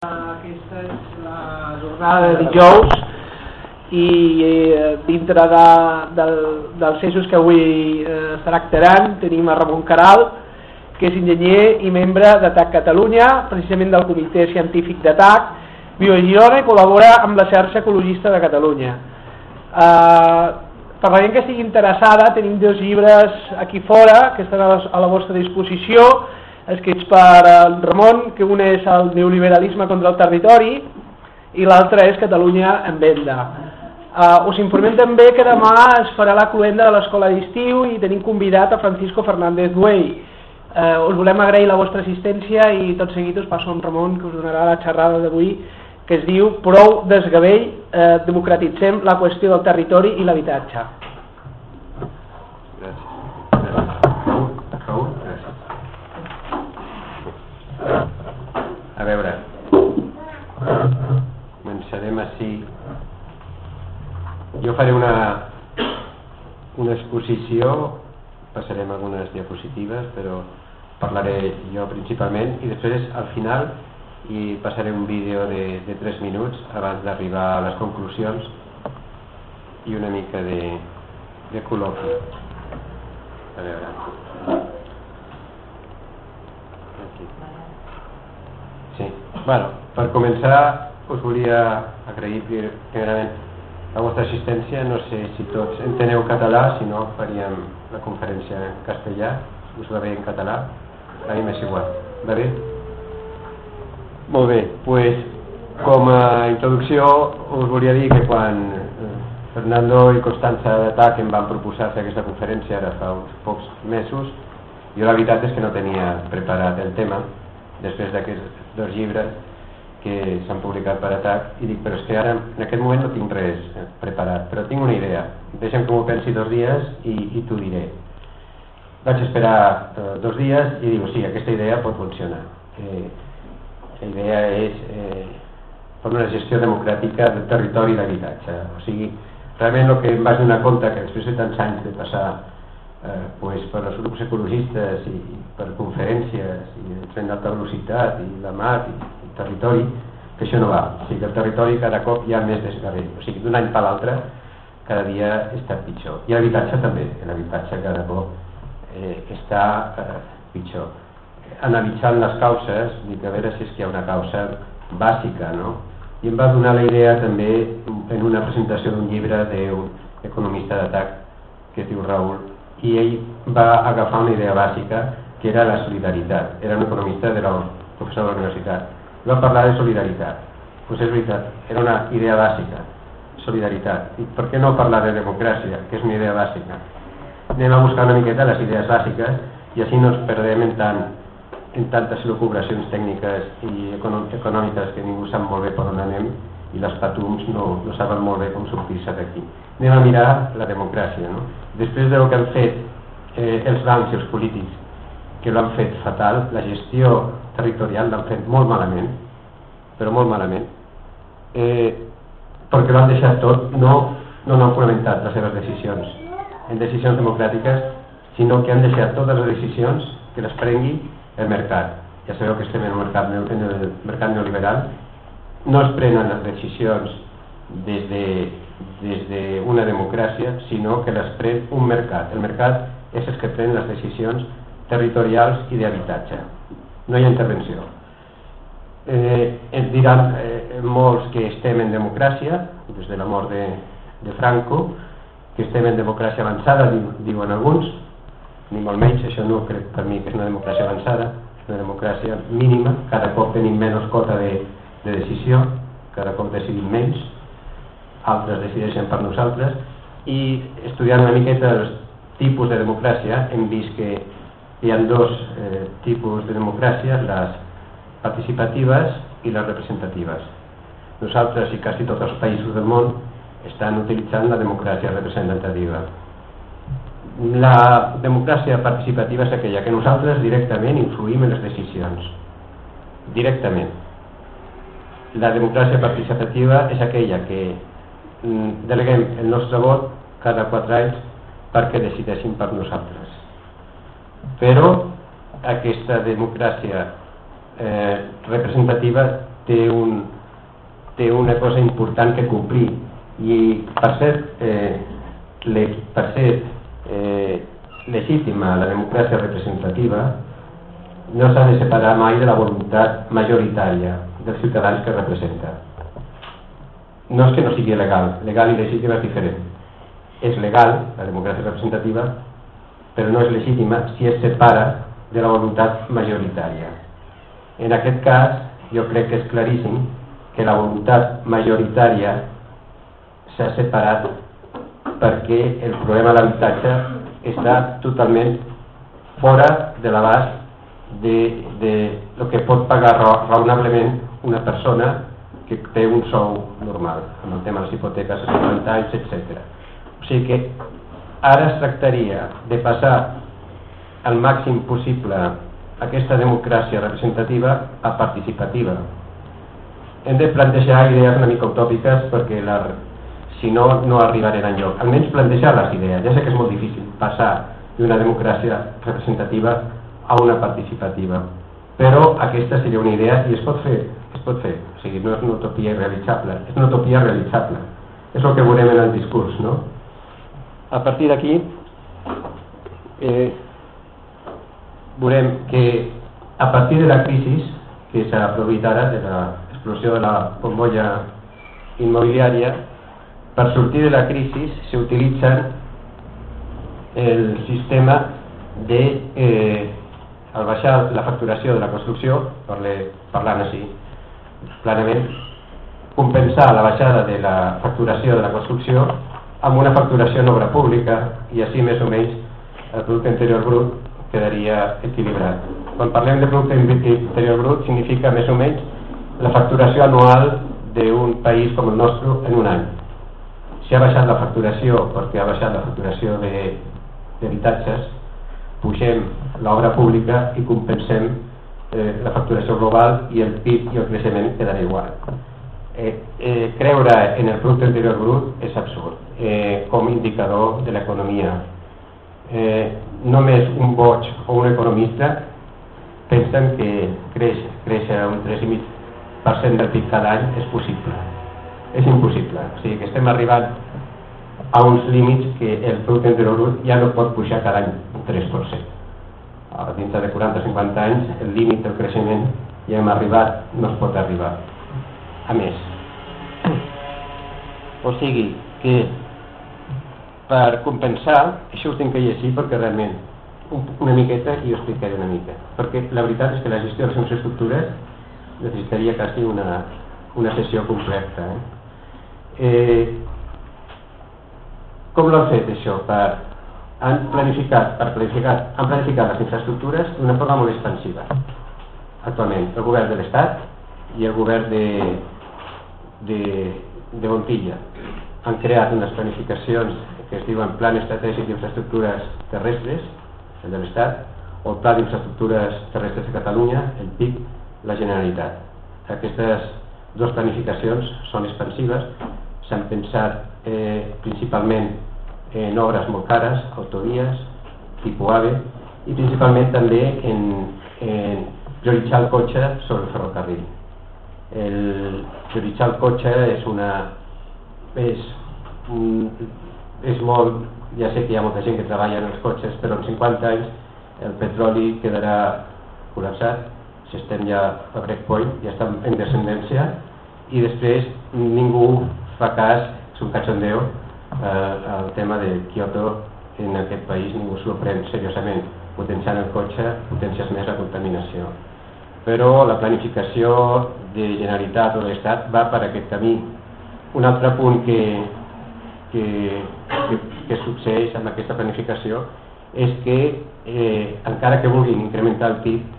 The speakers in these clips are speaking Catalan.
Aquesta és la jornada de dijous i eh, dintre de, del, dels eixos que avui eh, es tractaran tenim a Ramon Caral, que és enginyer i membre d'ATAC Catalunya, precisament del Comitè Científic d'ATAC, viu a Girona i col·labora amb la xarxa ecologista de Catalunya. Eh, per la gent que estigui interessada, tenim dos llibres aquí fora que estan a la, a la vostra disposició, escrits per en Ramon, que un és el neoliberalisme contra el territori i l'altre és Catalunya en venda. Uh, us informem també que demà es farà la cluenda de l'escola d'estiu i tenim convidat a Francisco Fernández Duey. Uh, us volem agrair la vostra assistència i tot seguit us passo amb Ramon que us donarà la xerrada d'avui que es diu Prou desgavell, eh, democratitzem la qüestió del territori i l'habitatge. A veure, començarem així. Jo faré una, una exposició, passarem algunes diapositives, però parlaré jo principalment i després al final i passaré un vídeo de, de 3 minuts abans d'arribar a les conclusions i una mica de, de col·loqui. A veure. Sí. Bueno, per començar us volia agrair primerament la vostra assistència. No sé si tots enteneu català, si no faríem la conferència en castellà. Us va bé en català? A mi m'és igual. Va bé? Molt bé, pues, com a introducció us volia dir que quan eh, Fernando i Constanza d'Atac em van proposar fer aquesta conferència ara fa uns pocs mesos, jo la veritat és que no tenia preparat el tema, després d'aquests dos llibres que s'han publicat per atac i dic, però és que ara en aquest moment no tinc res eh, preparat, però tinc una idea. Deixa'm que m'ho pensi dos dies i, i t'ho diré. Vaig esperar eh, dos dies i dic, sí, aquesta idea pot funcionar. Eh, la idea és eh, per una gestió democràtica del territori d'habitatge. O sigui, realment el que em vaig donar compte que després de tants anys de passar eh, pues, per els grups ecologistes i, per conferències i el tren d'alta velocitat i la mat i el territori que això no va, o sigui el territori cada cop hi ha més desgavell, o sigui d'un any per l'altre cada dia està pitjor. I l'habitatge també, l'habitatge cada cop eh, està eh, pitjor. Analitzant les causes dic a veure si és que hi ha una causa bàsica no? i em va donar la idea també en una presentació d'un llibre d'un economista d'atac que es diu Raül i ell va agafar una idea bàsica que era la solidaritat. Era un economista de la professor de la universitat. Va parlar de solidaritat. Pues és veritat, era una idea bàsica, solidaritat. I per què no parlar de democràcia, que és una idea bàsica? Anem a buscar una miqueta les idees bàsiques i així no ens perdem en, tant, en tantes locubracions tècniques i econòmiques que ningú sap molt bé per on anem i les patums no, no saben molt bé com sortir-se d'aquí. Anem a mirar la democràcia. No? Després del que han fet eh, els bancs i els polítics, que l'han fet fatal, la gestió territorial l'han fet molt malament, però molt malament, eh, perquè l'han deixat tot, no, no han fonamentat les seves decisions en decisions democràtiques, sinó que han deixat totes les decisions que les prengui el mercat. Ja sabeu que estem en el mercat, en el mercat neoliberal no es prenen les decisions des de, des de una democràcia, sinó que les pren un mercat. El mercat és el que pren les decisions territorials i d'habitatge. No hi ha intervenció. Eh, ens diran eh, molts que estem en democràcia, des de la mort de, de Franco, que estem en democràcia avançada, diuen alguns, ni molt menys, això no crec per mi que és una democràcia avançada, és una democràcia mínima, cada cop tenim menys cota de, de decisió, cada cop decidim menys, altres decideixen per nosaltres, i estudiant una miqueta els tipus de democràcia hem vist que hi ha dos eh, tipus de democràcia, les participatives i les representatives. Nosaltres i quasi tots els països del món estan utilitzant la democràcia representativa. La democràcia participativa és aquella que nosaltres directament influïm en les decisions. Directament la democràcia participativa és aquella que mm, deleguem el nostre vot cada quatre anys perquè decideixin per nosaltres. Però aquesta democràcia eh, representativa té, un, té una cosa important que complir i per ser, eh, le, per ser eh, legítima la democràcia representativa no s'ha de separar mai de la voluntat majoritària dels ciutadans que representa. No és que no sigui legal legal i legítima és diferent. És legal la democràcia representativa però no és legítima si es separa de la voluntat majoritària. En aquest cas jo crec que és claríssim que la voluntat majoritària s'ha separat perquè el problema de l'habitatge està totalment fora de l'abast de, de lo que pot pagar raonablement una persona que té un sou normal, amb el tema de les hipoteques 50 anys, etc. O sigui que ara es tractaria de passar al màxim possible aquesta democràcia representativa a participativa. Hem de plantejar idees una mica utòpiques perquè la, si no, no arribarem enlloc. Almenys plantejar les idees. Ja sé que és molt difícil passar d'una democràcia representativa a una participativa. Però aquesta seria una idea i es pot fer, es pot fer. O sigui, no és una utopia irrealitzable, és una utopia realitzable. És el que veurem en el discurs, no? A partir d'aquí, eh, veurem que a partir de la crisi que s'ha produït ara, de l'explosió de la bombolla immobiliària, per sortir de la crisi s'utilitza el sistema de eh, al baixar la facturació de la construcció parle, parlant així clarament compensar la baixada de la facturació de la construcció amb una facturació en obra pública i així més o menys el producte interior brut quedaria equilibrat. Quan parlem de producte interior brut significa més o menys la facturació anual d'un país com el nostre en un any. Si ha baixat la facturació perquè ha baixat la facturació d'habitatges pugem l'obra pública i compensem eh, la facturació global i el PIB i el creixement quedarà igual eh, eh, creure en el producte interior brut és absurd eh, com indicador de l'economia eh, només un boig o un economista pensen que creix, créixer un 3,5% del PIB cada any és possible és impossible. O sigui que estem arribant a uns límits que el producte interior brut ja no pot pujar cada any un 3%. Dintre de 40-50 anys el límit del creixement ja hem arribat, no es pot arribar. A més, o sigui que per compensar, això ho tinc que llegir perquè realment una miqueta i ho explicaré una mica. Perquè la veritat és que la gestió de les infraestructures necessitaria quasi una, una sessió completa. Eh? Eh, com l'han fet això? Per, han planificat, per planificar, han planificat les infraestructures d'una forma molt expansiva. Actualment, el govern de l'Estat i el govern de, de, de Montilla han creat unes planificacions que es diuen Plan Estratègic d'Infraestructures Terrestres, el de l'Estat, o el Pla d'Infraestructures Terrestres de Catalunya, el PIC, la Generalitat. Aquestes dues planificacions són expansives s'han pensat eh, principalment en obres molt cares, autovies, tipus AVE, i principalment també en, en prioritzar el cotxe sobre el ferrocarril. El prioritzar el cotxe és una... és, és molt... ja sé que hi ha molta gent que treballa en els cotxes, però en 50 anys el petroli quedarà col·lapsat, si estem ja a breakpoint, ja estem en descendència, i després ningú fa cas, és un cachondeo, eh, el tema de Kyoto en aquest país ningú s'ho pren seriosament. Potenciant el cotxe potencies més la contaminació. Però la planificació de Generalitat o de l'Estat va per aquest camí. Un altre punt que, que, que, que succeeix amb aquesta planificació és que eh, encara que vulguin incrementar el PIB,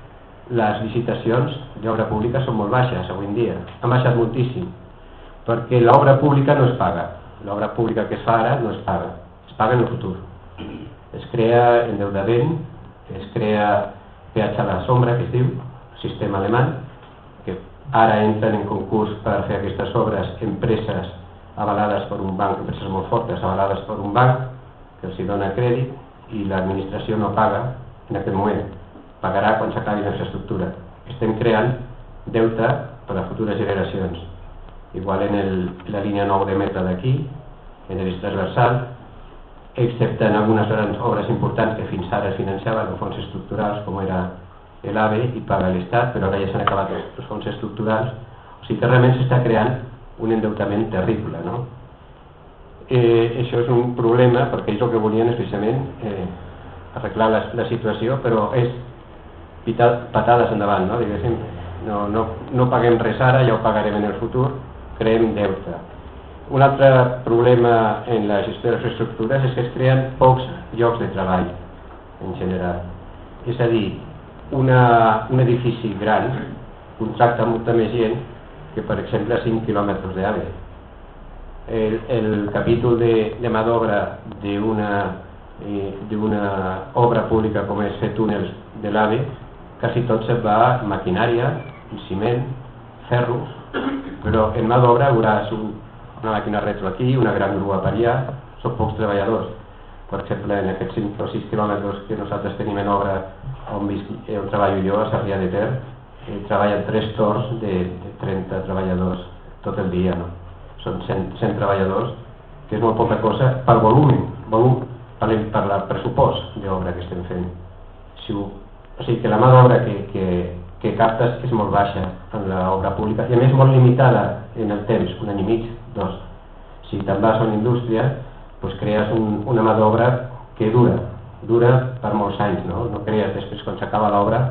les licitacions d'obra pública són molt baixes avui en dia. Han baixat moltíssim perquè l'obra pública no es paga. L'obra pública que es fa ara no es paga, es paga en el futur. Es crea endeudament, es crea peatge a la sombra, que es diu, sistema alemany, que ara entren en concurs per fer aquestes obres empreses avalades per un banc, empreses molt fortes avalades per un banc, que els dona crèdit i l'administració no paga en aquest moment, pagarà quan s'acabi la infraestructura. Estem creant deute per a futures generacions. Igual en, el, en la línia 9 de metre d'aquí, en el transversal, excepte en algunes grans obres importants que fins ara es financiaven amb fons estructurals, com era l'AVE i paga l'Estat, però ara ja s'han acabat els fons estructurals. O sigui que realment s'està creant un endeutament terrible. No? Eh, això és un problema perquè ells el que volien és precisament eh, arreglar la, la situació, però és pitar, patades endavant, no? Diguéssim, no, no, no paguem res ara, ja ho pagarem en el futur, creem deute un altre problema en la gestió de les estructures és que es creen pocs llocs de treball en general. És a dir, una, un edifici gran contracta molta més gent que, per exemple, 5 quilòmetres d'AVE. El, el capítol de, de mà d'obra d'una eh, obra pública com és fer túnels de l'AVE, quasi tot se va maquinària, ciment, ferros, però en mà d'obra hauràs un una màquina retro aquí, una gran grua per allà, són pocs treballadors. Per exemple, en aquests 5 o 6 quilòmetres que nosaltres tenim en obra on, visc, eh, on treballo jo, a Sarrià de Ter, eh, treballen tres torns de, de 30 treballadors tot el dia. No? Són 100, 100 treballadors, que és molt poca cosa pel volum, volum per, per el pressupost d'obra que estem fent. Si ho, o sigui que la mà d'obra que, que, que captes és molt baixa en l'obra pública i a més molt limitada en el temps, un any i mig, dos. Si te'n vas a una indústria, doncs crees un, una mà d'obra que dura, dura per molts anys, no? No crees després quan s'acaba l'obra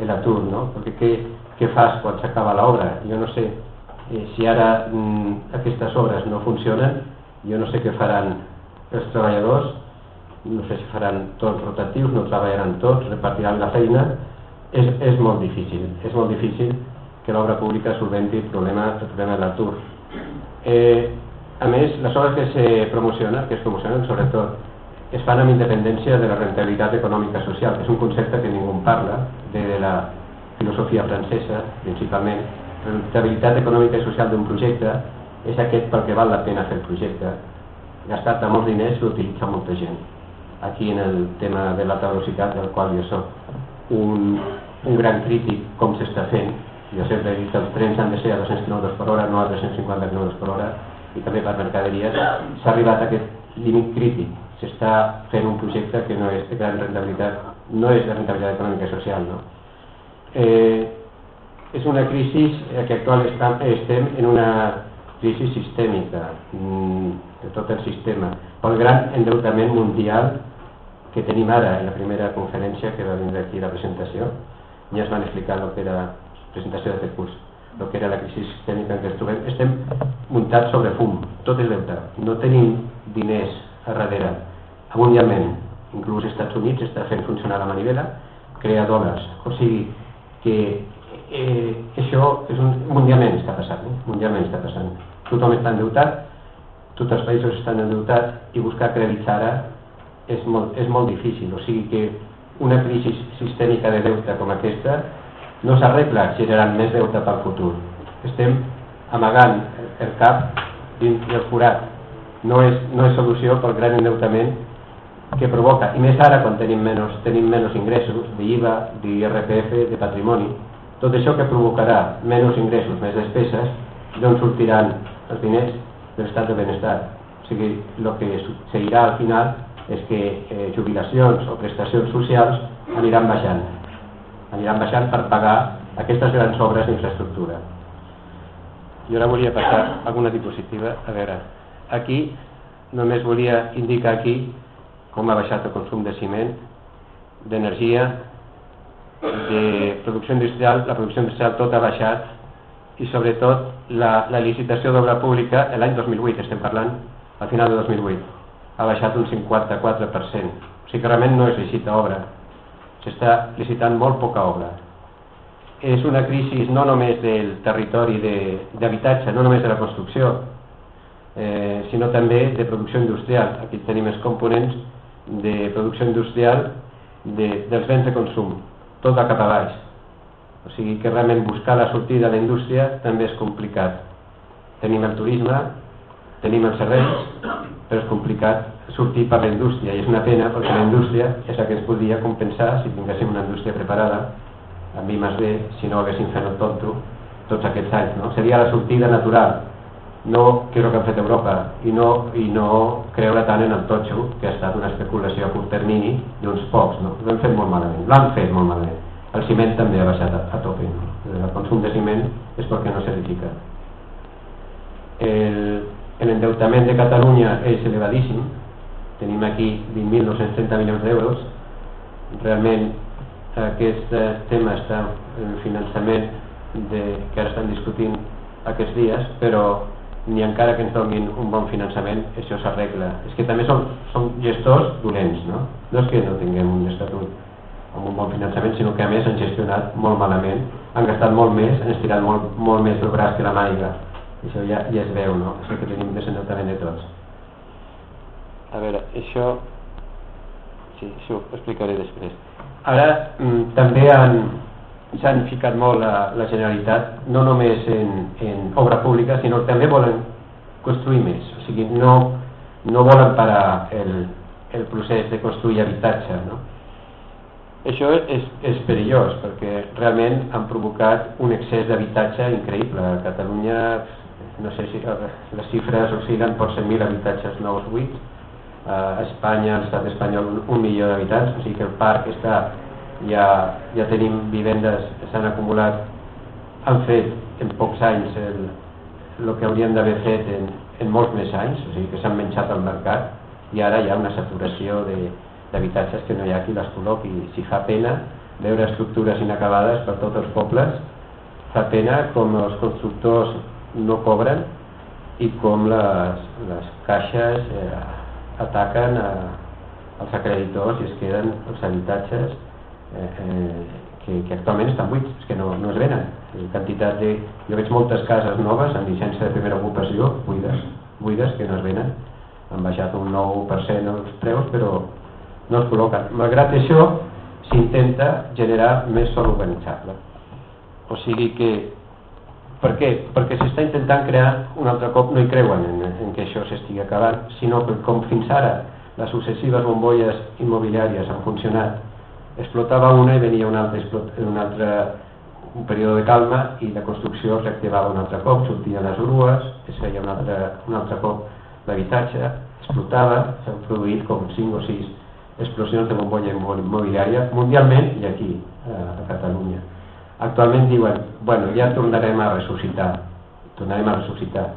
l'atur, no? Perquè què, què fas quan s'acaba l'obra? Jo no sé eh, si ara mm, aquestes obres no funcionen, jo no sé què faran els treballadors, no sé si faran tots rotatius, no treballaran tots, repartiran la feina, és, és molt difícil, és molt difícil que l'obra pública solventi el problema, el problema de l'atur. Eh, a més, les obres que se promocionen, que es promocionen sobretot, es fan amb independència de la rentabilitat econòmica social, que és un concepte que ningú parla, de, de la filosofia francesa, principalment. La rentabilitat econòmica i social d'un projecte és aquest pel que val la pena fer el projecte. Gastar-te molts diners l'utilitza molta gent. Aquí en el tema de l'alta velocitat, del qual jo soc un, un gran crític com s'està fent, jo sempre he dit que els trens han de ser a 200 km per hora, no a 350 km per hora, i també per mercaderies, s'ha arribat a aquest límit crític. S'està fent un projecte que no és de gran rentabilitat, no és de rentabilitat econòmica i social. No? Eh, és una crisi que actual estem en una crisi sistèmica mm, de tot el sistema, pel gran endeutament mundial que tenim ara en la primera conferència que va vindre aquí la presentació, ja es van explicar el que era presentació d'aquest curs, el que era la crisi sistèmica en què ens trobem, estem muntats sobre fum, tot és deute, no tenim diners a darrere, mundialment, inclús als Estats Units està fent funcionar la manivela, crea dòlars, o sigui que eh, això és un, mundialment està passant, eh? mundialment està passant, tothom està endeutat, tots els països estan endeutats i buscar crèdits ara és molt, és molt difícil, o sigui que una crisi sistèmica de deute com aquesta no s'arregla generant més deute pel futur. Estem amagant el cap dins del forat. No és, no és solució pel gran endeutament que provoca, i més ara quan tenim menys, tenim menys ingressos d'IVA, d'IRPF, de patrimoni, tot això que provocarà menys ingressos, més despeses, d'on sortiran els diners de l'estat de benestar. O sigui, el que seguirà al final és que eh, jubilacions o prestacions socials aniran baixant aniran baixant per pagar aquestes grans obres d'infraestructura. Jo ara volia passar alguna diapositiva. A veure, aquí només volia indicar aquí com ha baixat el consum de ciment, d'energia, de producció industrial, la producció industrial tot ha baixat i sobretot la, la licitació d'obra pública l'any 2008, estem parlant, al final de 2008, ha baixat un 54%. O sigui que realment no es licita obra, s'està licitant molt poca obra. És una crisi no només del territori d'habitatge, no només de la construcció, eh, sinó també de producció industrial. Aquí tenim els components de producció industrial de, dels béns de consum, tot va cap a baix. O sigui que realment buscar la sortida de la indústria també és complicat. Tenim el turisme, tenim els serveis, però és complicat sortir per la indústria i és una pena perquè la indústria és la que ens podria compensar si tinguéssim una indústria preparada amb I més B, si no haguéssim fet el tonto tots aquests anys. No? Seria la sortida natural, no el que ha fet Europa i no, i no creure tant en el totxo, que ha estat una especulació a curt termini d'uns pocs. No? L'han fet molt malament, l'han fet molt malament. El ciment també ha baixat a, a tope. No? El consum de ciment és perquè no s'edifica. L'endeutament de Catalunya és elevadíssim, tenim aquí 20.930 milions d'euros, realment aquest tema està en finançament de, que ara estan discutint aquests dies, però ni encara que ens donin un bon finançament això s'arregla. És que també són, són gestors dolents, no? No és que no tinguem un estatut amb un bon finançament, sinó que a més han gestionat molt malament, han gastat molt més, han estirat molt, molt més el braç que la màniga. Això ja, ja es veu, no? És que tenim desendeutament de tots. A veure, això... Sí, això ho explicaré després. Ara, mm, també han, s'han ficat molt la, la Generalitat, no només en, en obra pública, sinó també volen construir més. O sigui, no, no volen parar el, el procés de construir habitatge. No? Això és, és perillós perquè realment han provocat un excés d'habitatge increïble. A Catalunya, no sé si les xifres oscil·len per 100.000 habitatges nous buits, a Espanya, a l'estat espanyol, un milió d'habitants, o sigui que el parc està ja, ja tenim vivendes que s'han acumulat, han fet en pocs anys el, el que haurien d'haver fet en, en molts més anys, o sigui que s'han menjat al mercat i ara hi ha una saturació d'habitatges que no hi ha qui les col·loqui. Si fa pena veure estructures inacabades per tots els pobles, fa pena com els constructors no cobren i com les, les caixes eh, ataquen a, als acreditors i es queden els habitatges Eh, eh, que, que actualment estan buits, és que no, no es venen. Quantitat de... Jo veig moltes cases noves amb llicència de primera ocupació, buides, buides que no es venen. Han baixat un 9% els preus, però no es col·loquen. Malgrat això, s'intenta generar més sol urbanitzable. O sigui que per què? Perquè s'està intentant crear un altre cop, no hi creuen en, en que això s'estigui acabant, sinó que com fins ara les successives bombolles immobiliàries han funcionat explotava una i venia un altre, un altre un període de calma i la construcció es reactivava un altre cop, sortien les grues, es feia un altre, un altre cop l'habitatge, explotava, s'han produït com 5 o 6 explosions de bombolla immobiliària mundialment i aquí, a Catalunya. Actualment diuen, bueno, ja tornarem a ressuscitar, tornarem a ressuscitar,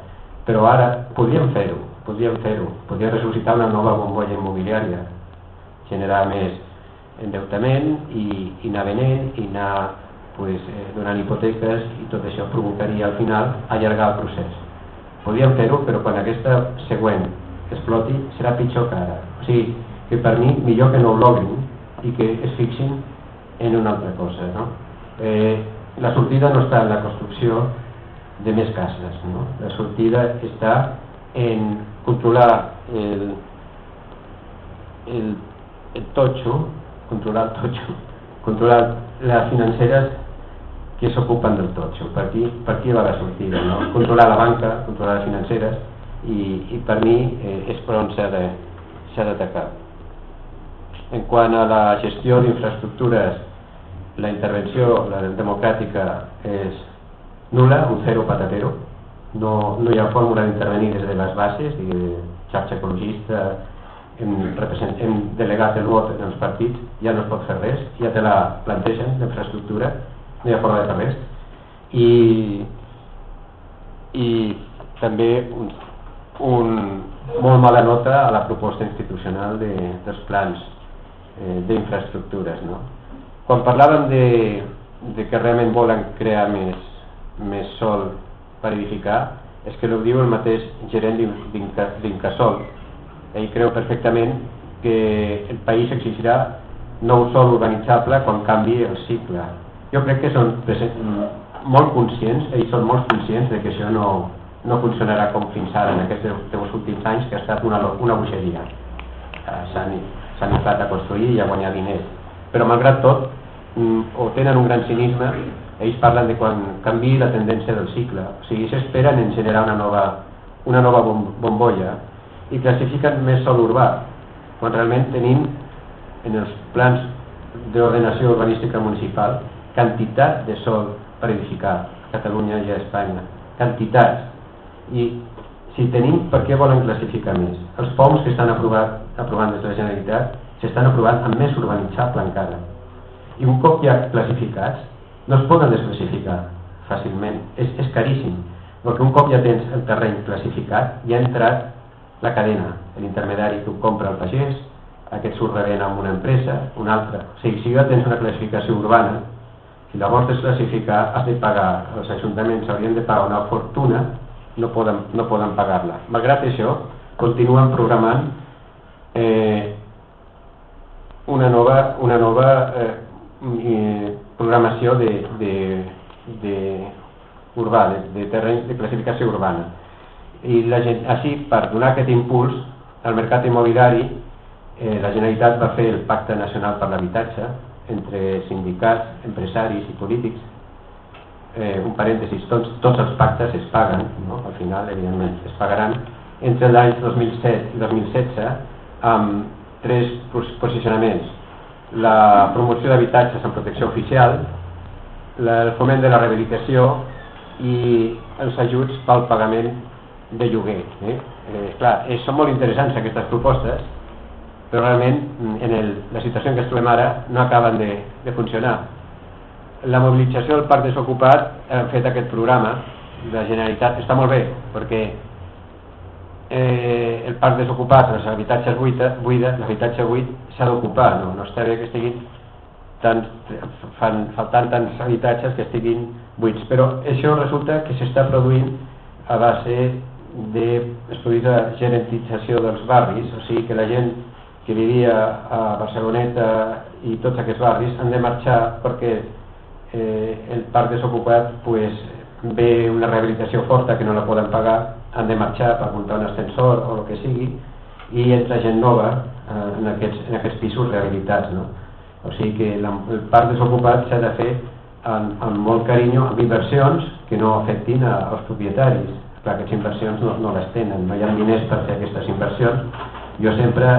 però ara podríem fer-ho, podríem fer-ho, podríem ressuscitar una nova bombolla immobiliària, generar més endeutament i, i anar venent i anar pues, eh, donant hipoteques i tot això provocaria al final allargar el procés. Podríem fer-ho, però quan aquesta següent exploti serà pitjor que ara. O sigui, que per mi millor que no ho i que es fixin en una altra cosa. No? Eh, la sortida no està en la construcció de més cases. No? La sortida està en controlar el, el, el totxo controlar el totxo, controlar les financeres que s'ocupen del totxo. Per aquí, per aquí va la sortida, no? Controlar la banca, controlar les financeres i, i per mi eh, és per on s'ha d'atacar. En quant a la gestió d'infraestructures, la intervenció la democràtica és nula, un zero patatero, no, no hi ha fórmula d'intervenir des de les bases, de xarxa ecologista, hem, hem delegat el vot en els partits, ja no es pot fer res, ja te la plantegen d'infraestructura, no hi ha forma de fer res. I, i també un, un molt mala nota a la proposta institucional de, dels plans eh, d'infraestructures. No? Quan parlàvem de, de que realment volen crear més, més sol per edificar, és que ho diu el mateix gerent d'Incasol, ell creu perfectament que el país exigirà nou sol urbanitzable quan canvi el cicle. Jo crec que són molt conscients, ells són molt conscients de que això no, no funcionarà com fins ara en aquests teus últims anys, que ha estat una, una bogeria. Eh, S'han inflat a construir i a guanyar diners. Però malgrat tot, mm, o tenen un gran cinisme, ells parlen de quan canvi la tendència del cicle. O sigui, s'esperen en generar una nova, una nova bombolla i classifiquen més sol urbà, quan realment tenim en els plans d'ordenació urbanística municipal quantitat de sol per edificar. Catalunya i a Espanya. Quantitats. I si tenim, per què volen classificar més? Els POMs que estan aprovat, aprovant des de la Generalitat s'estan aprovant amb més urbanitzable encara. I un cop ja classificats, no es poden desclassificar fàcilment. És, és caríssim, perquè un cop ja tens el terreny classificat, ja ha entrat la cadena, l'intermediari que ho compra el pagès, aquest s'ho rebent amb una empresa, una altra. O sigui, si ja tens una classificació urbana, si la vols desclassificar, has de pagar, els ajuntaments haurien de pagar una fortuna no poden, no poden pagar-la. Malgrat això, continuen programant eh, una nova, una nova eh, eh, programació de, de, de urbà, de, de terrenys de classificació urbana. I la gent, així, per donar aquest impuls al mercat immobiliari, eh, la Generalitat va fer el Pacte Nacional per l'Habitatge entre sindicats, empresaris i polítics eh, un parèntesis, tots, tots els pactes es paguen, no? al final, evidentment, es pagaran entre l'any 2007 i 2016 amb tres posicionaments. La promoció d'habitatges en protecció oficial, el foment de la rehabilitació i els ajuts pel pagament de lloguer. Eh? Eh, clar, eh, són molt interessants aquestes propostes, però realment en el, la situació en què ens trobem ara no acaben de, de funcionar la mobilització del parc desocupat hem fet aquest programa la Generalitat, està molt bé perquè eh, el parc desocupat, els habitatges buides, l'habitatge buit s'ha d'ocupar, no? no està bé que estiguin tant, fan, faltant tants habitatges que estiguin buits, però això resulta que s'està produint a base d'estudis de gerentització dels barris, o sigui que la gent que vivia a Barceloneta i tots aquests barris han de marxar perquè eh, el parc desocupat pues, ve una rehabilitació forta que no la poden pagar, han de marxar per muntar un ascensor o el que sigui i entra gent nova eh, en, aquests, en aquests pisos rehabilitats. No? O sigui que la, el parc desocupat s'ha de fer amb, amb molt carinyo, amb inversions que no afectin a, als propietaris. Clar, aquestes inversions no, no les tenen, no hi ha diners per fer aquestes inversions. Jo sempre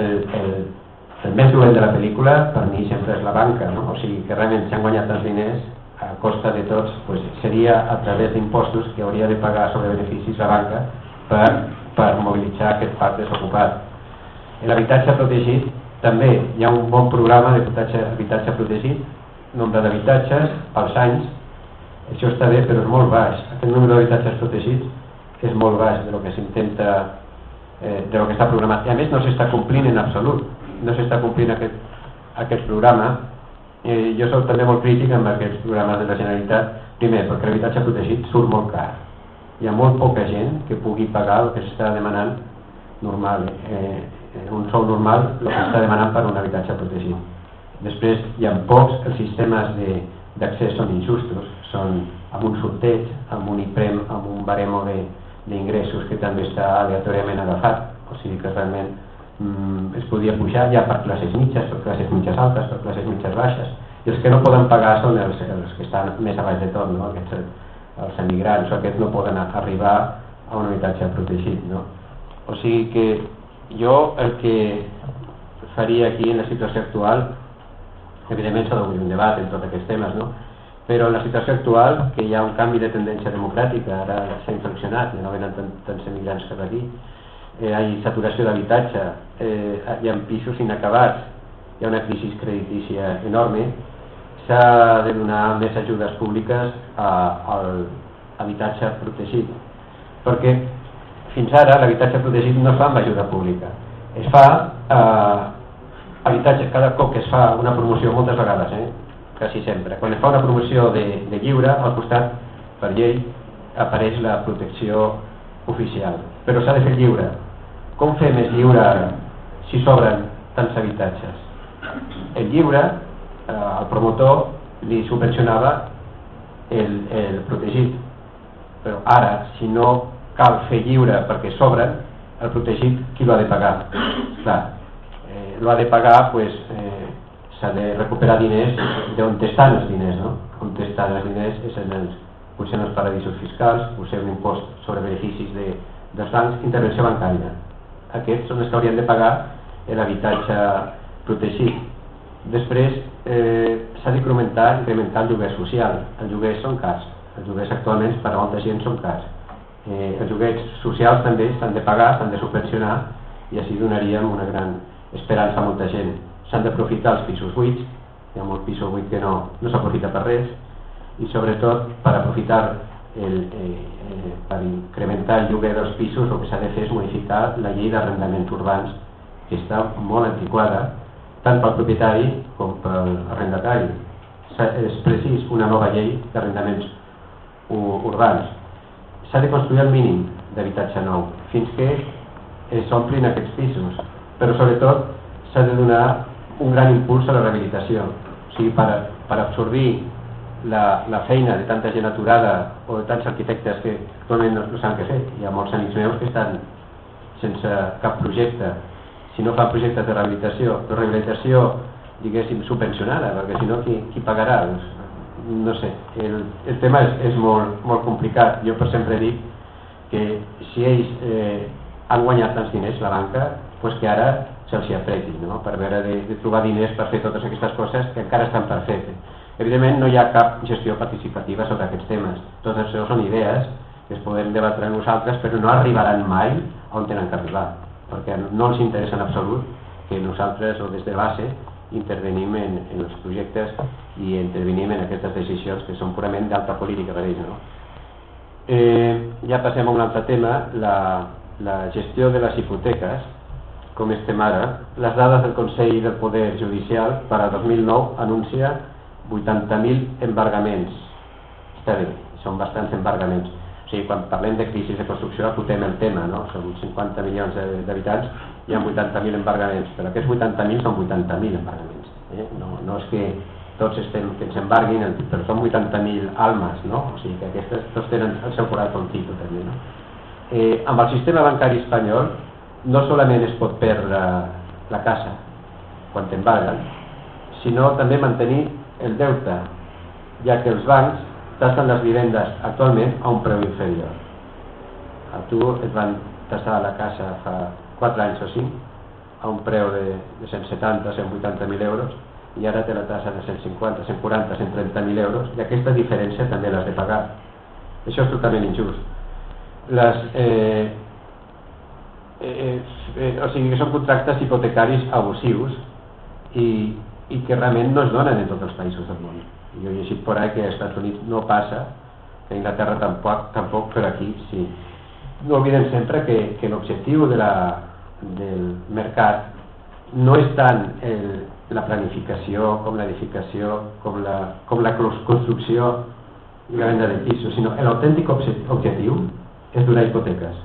el, el, el més dolent de la pel·lícula per mi sempre és la banca, no? o sigui que realment s'han guanyat els diners a costa de tots, pues, seria a través d'impostos que hauria de pagar sobre beneficis la banca per, per mobilitzar aquest parc desocupat. L'habitatge protegit també hi ha un bon programa d'habitatge protegit, nombre d'habitatges pels anys, això està bé però és molt baix, aquest número d'habitatges protegits és molt baix de lo que s'intenta eh, de lo que està programat. I a més no s'està complint en absolut. No s'està complint aquest, aquest programa eh, jo soc també molt crític amb aquests programes de la Generalitat. Primer perquè l'habitatge protegit surt molt car. Hi ha molt poca gent que pugui pagar el que s'està demanant normal eh, un sou normal el que s'està demanant per un habitatge protegit. Després hi ha pocs els sistemes d'accés són injustos són amb un sorteig, amb un IPREM amb un baremo d'ingressos que també està aleatòriament agafat. O sigui que realment mm, es podia pujar ja per classes mitges, per classes mitges altes, per classes mitges baixes, i els que no poden pagar són els, els que estan més a baix de tot, no? aquests, els emigrants, o aquests no poden arribar a un habitatge protegit. No? O sigui que jo el que faria aquí en la situació actual, evidentment s'ha d'obrir un debat en tots aquests temes, no? però en la situació actual, que hi ha un canvi de tendència democràtica, ara s'ha inflexionat, no venen tants emigrants per aquí, eh, hi ha saturació d'habitatge, eh, hi ha pisos inacabats, hi ha una crisi creditícia enorme, s'ha de donar més ajudes públiques a, al habitatge protegit, perquè fins ara l'habitatge protegit no es fa amb ajuda pública, es fa eh, habitatge, cada cop que es fa una promoció, moltes vegades, eh, quasi sempre, quan es fa una promoció de, de lliure, al costat, per llei, apareix la protecció oficial, però s'ha de fer lliure, com fer més lliure si sobren tants habitatges? El lliure, eh, el promotor li subvencionava el, el protegit, però ara, si no cal fer lliure perquè sobren, el protegit qui l'ha de pagar? Clar, eh, l'ha de pagar, pues, eh, s'ha de recuperar diners d'on estan els diners, no? On estan els diners és en els, potser en els paradisos fiscals, potser un impost sobre beneficis de, dels bancs, intervenció bancària aquests són els que haurien de pagar l'habitatge protegit. Després eh, s'ha d'incrementar incrementar el lloguer social. Els lloguers són cars. Els lloguers actualment per a molta gent són cars. Eh, els lloguers socials també s'han de pagar, s'han de subvencionar i així donaríem una gran esperança a molta gent. S'han d'aprofitar els pisos buits, hi ha molt pisos buits que no, no s'aprofita per res, i sobretot per aprofitar el, eh, eh, per incrementar el lloguer dels pisos el que s'ha de fer és modificar la llei d'arrendaments urbans que està molt antiquada tant pel propietari com pel arrendatari. És precís una nova llei d'arrendaments urbans. S'ha de construir el mínim d'habitatge nou fins que s'omplin aquests pisos, però sobretot s'ha de donar un gran impuls a la rehabilitació, o sigui, per, per absorbir la, la feina de tanta gent aturada o de tants arquitectes que actualment no, no saben què fer. Hi ha molts amics meus que estan sense cap projecte si no fan projectes de rehabilitació, de rehabilitació diguéssim subvencionada, perquè si no qui, qui pagarà? Doncs, no sé, el, el tema és, és molt, molt complicat. Jo per sempre dic que si ells eh, han guanyat tants diners, la banca, pues que ara se'ls apreti, no? per veure de, de trobar diners per fer totes aquestes coses que encara estan per fer. Evidentment no hi ha cap gestió participativa sobre aquests temes. Tot això són idees que es poden debatre nosaltres, però no arribaran mai on tenen que arribar perquè no els interessa en absolut que nosaltres o des de base intervenim en, en els projectes i intervenim en aquestes decisions que són purament d'alta política per ells. No? Eh, ja passem a un altre tema, la, la gestió de les hipoteques, com estem ara. Les dades del Consell del Poder Judicial per a 2009 anuncia 80.000 embargaments. Està bé, són bastants embargaments sigui, quan parlem de crisi de construcció acotem el tema, no? Som 50 milions d'habitants, hi ha 80.000 embargaments, però aquests 80.000 són 80.000 embargaments. Eh? No, no és que tots estem, que ens embarguin, però són 80.000 almes, no? O sigui que aquestes tots tenen el seu forat contigo també, no? Eh, amb el sistema bancari espanyol no solament es pot perdre la casa quan t'embarguen, sinó també mantenir el deute, ja que els bancs tassen les vivendes actualment a un preu inferior. A tu et van tassar la casa fa 4 anys o 5 a un preu de, de 170, 180.000 euros i ara te la tassa de 150, 140, 130.000 euros i aquesta diferència també l'has de pagar. Això és totalment injust. Les, eh, eh, eh, o sigui que són contractes hipotecaris abusius i, i que realment no es donen en tots els països del món jo he llegit por ahí que als Estats Units no passa, a Inglaterra tampoc, tampoc però aquí sí. No oblidem sempre que, que l'objectiu de la, del mercat no és tant el, la planificació, com l'edificació, com, la, com la construcció i la venda de pisos, sinó l'autèntic objectiu és donar hipoteques.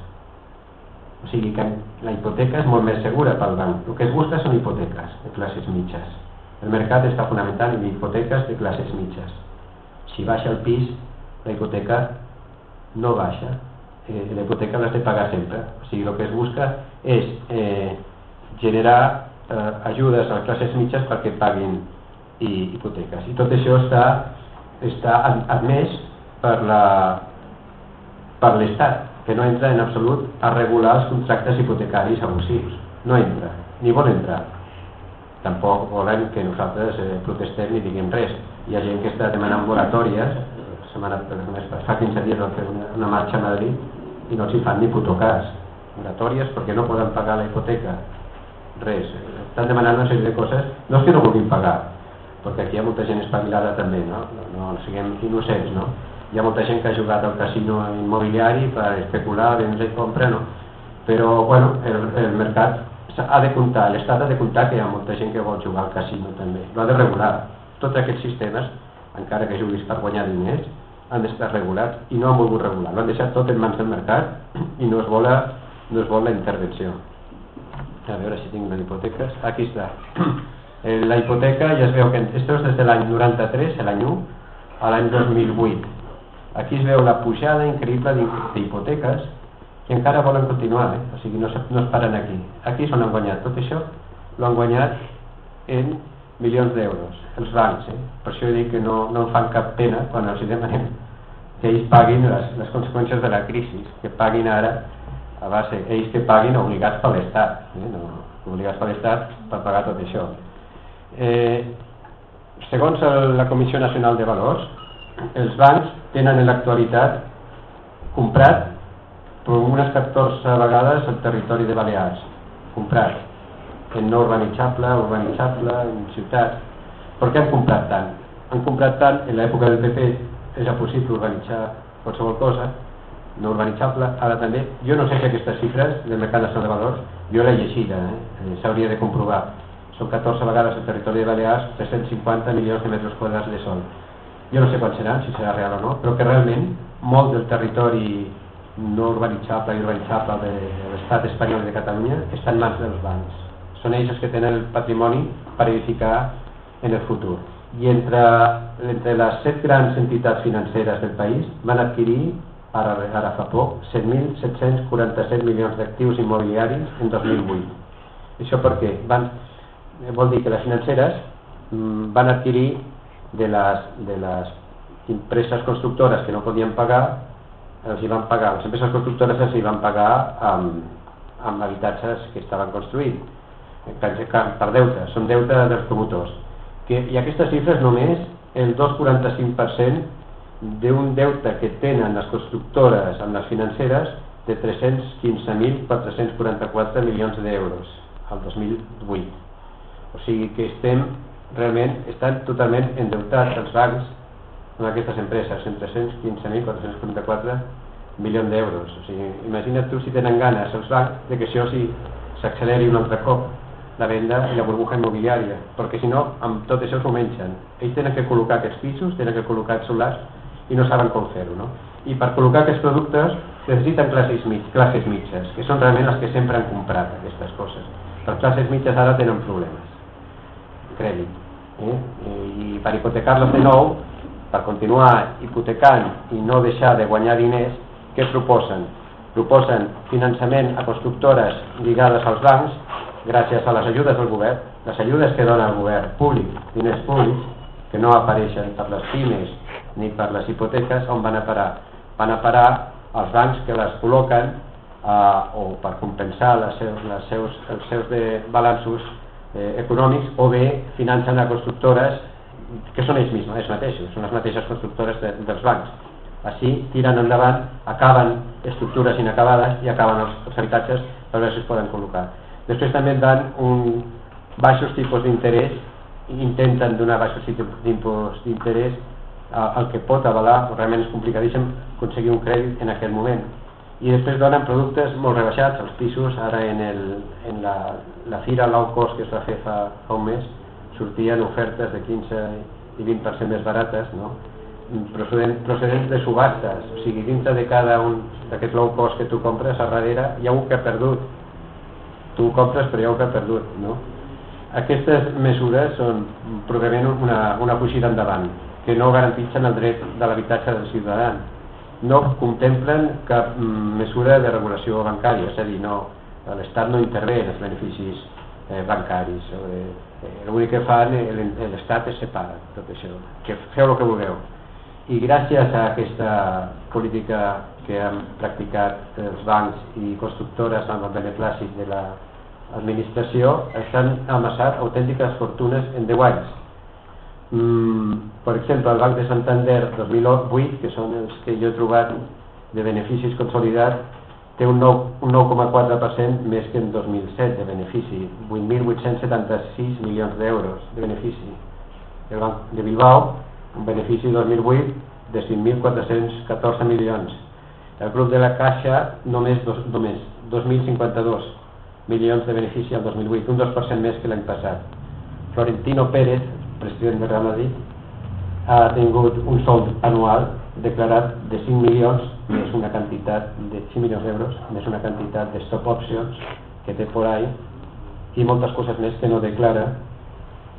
O sigui que la hipoteca és molt més segura pel banc. El que es busca són hipoteques de classes mitges el mercat està fonamental en hipoteques de classes mitges. Si baixa el pis, la hipoteca no baixa. Eh, la hipoteca l'has de pagar sempre. O sigui, el que es busca és eh, generar eh, ajudes a les classes mitges perquè paguin i, hipoteques. I tot això està, està admès per l'Estat, que no entra en absolut a regular els contractes hipotecaris abusius. No entra, ni vol entrar tampoc volen que nosaltres eh, protestem i diguem res. Hi ha gent que està demanant moratòries, setmana, fa 15 dies van fer una, una marxa a Madrid i no s'hi fan ni puto cas. Moratòries perquè no poden pagar la hipoteca. Res. Estan demanant una sèrie de coses, no és que no vulguin pagar, perquè aquí hi ha molta gent espavilada també, no? No, no siguem innocents, no? Hi ha molta gent que ha jugat al casino immobiliari per especular, vendre i compra, no? Però, bueno, el, el mercat ha de comptar, l'Estat ha de comptar que hi ha molta gent que vol jugar al casino també, ho ha de regular. Tots aquests sistemes, encara que juguis per guanyar diners, han d'estar regulats i no han volgut regular, l'han deixat tot en mans del mercat i no es vol, no es vol la intervenció. A veure si tinc una hipoteca. Aquí està. Eh, la hipoteca ja es veu que esto és des de l'any 93, l'any 1, a l'any 2008. Aquí es veu la pujada increïble d'hipoteques i encara volen continuar, eh? o sigui, no, no es paren aquí. Aquí s'on han guanyat tot això, l'han guanyat en milions d'euros, els bancs. Eh? Per això dic que no, no em fan cap pena quan els demanem que ells paguin les, les conseqüències de la crisi, que paguin ara a base, ells que paguin obligats per l'Estat, eh? no, obligats per l'Estat per pagar tot això. Eh, segons el, la Comissió Nacional de Valors, els bancs tenen en l'actualitat comprat per unes 14 vegades el territori de Balears, comprat, en no urbanitzable, urbanitzable, en ciutats. Per què han comprat tant? Han comprat tant, en l'època del PP era possible urbanitzar qualsevol cosa, no urbanitzable, ara també, jo no sé si aquestes xifres del Mercat de Valors, jo l'he llegida, eh? eh s'hauria de comprovar. Són 14 vegades el territori de Balears, 350 milions de metres quadrats de sol. Jo no sé quan seran, si serà real o no, però que realment molt del territori no urbanitzable i urbanitzable de l'estat espanyol de Catalunya està en mans dels bancs. Són ells els que tenen el patrimoni per edificar en el futur. I entre, entre les set grans entitats financeres del país van adquirir ara, ara fa poc, 7.747 milions d'actius immobiliaris en 2008. Això perquè van, vol dir que les financeres mm, van adquirir de les, de les empreses constructores que no podien pagar, els hi van pagar, les empreses constructores els hi van pagar amb, amb habitatges que estaven construïts, per deute, són deute dels promotors. Que, I aquestes xifres només el 2,45% d'un deute que tenen les constructores amb les financeres de 315.444 milions d'euros al 2008. O sigui que estem realment, estan totalment endeutats els bancs amb aquestes empreses en 315.444 milions d'euros. O sigui, imagina't tu si tenen ganes els bancs de que això s'acceleri un altre cop la venda i la burbuja immobiliària, perquè si no, amb tot això s'ho mengen. Ells tenen que col·locar aquests pisos, tenen que col·locar els solars i no saben com fer-ho. No? I per col·locar aquests productes necessiten classes, mig, classes mitges, que són realment les que sempre han comprat aquestes coses. Les classes mitges ara tenen problemes. Crèdit. Eh? I per hipotecar-les de nou, per continuar hipotecant i no deixar de guanyar diners, què proposen? Proposen finançament a constructores lligades als bancs gràcies a les ajudes del govern, les ajudes que dona el govern públic, diners públics, que no apareixen per les pimes ni per les hipoteques, on van a parar? Van a parar els bancs que les col·loquen eh, o per compensar les seus, les seus, els seus de balanços eh, econòmics o bé financen a constructores que són ells mismos, ells mateixos, són les mateixes constructores de, dels bancs. Així tiren endavant, acaben estructures inacabades i acaben els, els habitatges per veure si es poden col·locar. Després també dan un baixos tipus d'interès intenten donar baixos tipus d'interès el que pot avalar, realment és complicadíssim aconseguir un crèdit en aquest moment i després donen productes molt rebaixats els pisos, ara en, el, en la, la fira low cost que es va fer fa, fa un mes sortien ofertes de 15 i 20% més barates no? procedents, procedents de subhastes o sigui, dintre de cada un d'aquests low cost que tu compres a darrere hi ha un que ha perdut tu compres però hi ha un que ha perdut no? aquestes mesures són probablement una, una fugida endavant que no garanteixen el dret de l'habitatge dels ciutadans no contemplen cap mm, mesura de regulació bancària, és a dir, no, l'Estat no intervé en els beneficis eh, bancaris. Eh, eh, L'únic que fan l'Estat és separa tot això, que feu el que vulgueu. I gràcies a aquesta política que han practicat els bancs i constructores amb el beneplàcit de l'administració, s'han amassat autèntiques fortunes en 10 anys Mm, per exemple, el Banc de Santander 2008, que són els que jo he trobat de beneficis consolidats, té un 9,4% més que en 2007 de benefici, 8.876 milions d'euros de benefici. El Banc de Bilbao, un benefici 2008 de 5.414 milions. El grup de la Caixa només, dos, només 2.052 milions de benefici al 2008, un 2% més que l'any passat. Florentino Pérez, president de Real Madrid, ha tingut un sou anual declarat de 5 milions més una quantitat de 5 milions d'euros més una quantitat de stop options que té por ahí i moltes coses més que no declara.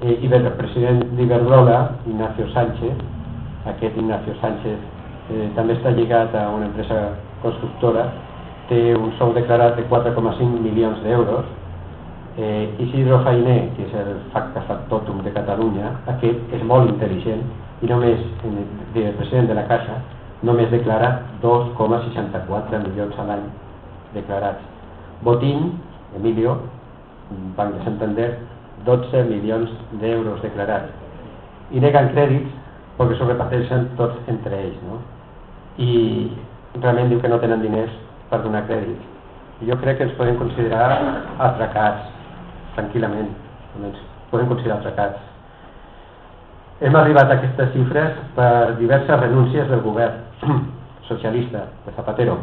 Eh, i el president d'Iberdrola Ignacio Sánchez aquest Ignacio Sánchez eh, també està lligat a una empresa constructora té un sou declarat de 4,5 milions d'euros. Eh, Isidro Fainé, que és el facta factotum de Catalunya, aquest és molt intel·ligent i només, el president de la Caixa, només declara 2,64 milions a l'any declarats. Botín, Emilio, Banc de Santander, 12 milions d'euros declarats. I neguen crèdits perquè s'ho reparteixen tots entre ells. No? i realment diu que no tenen diners per donar crèdit. Jo crec que ens podem considerar atracats, tranquil·lament, ens podem considerar atracats. Hem arribat a aquestes xifres per diverses renúncies del govern socialista, de Zapatero.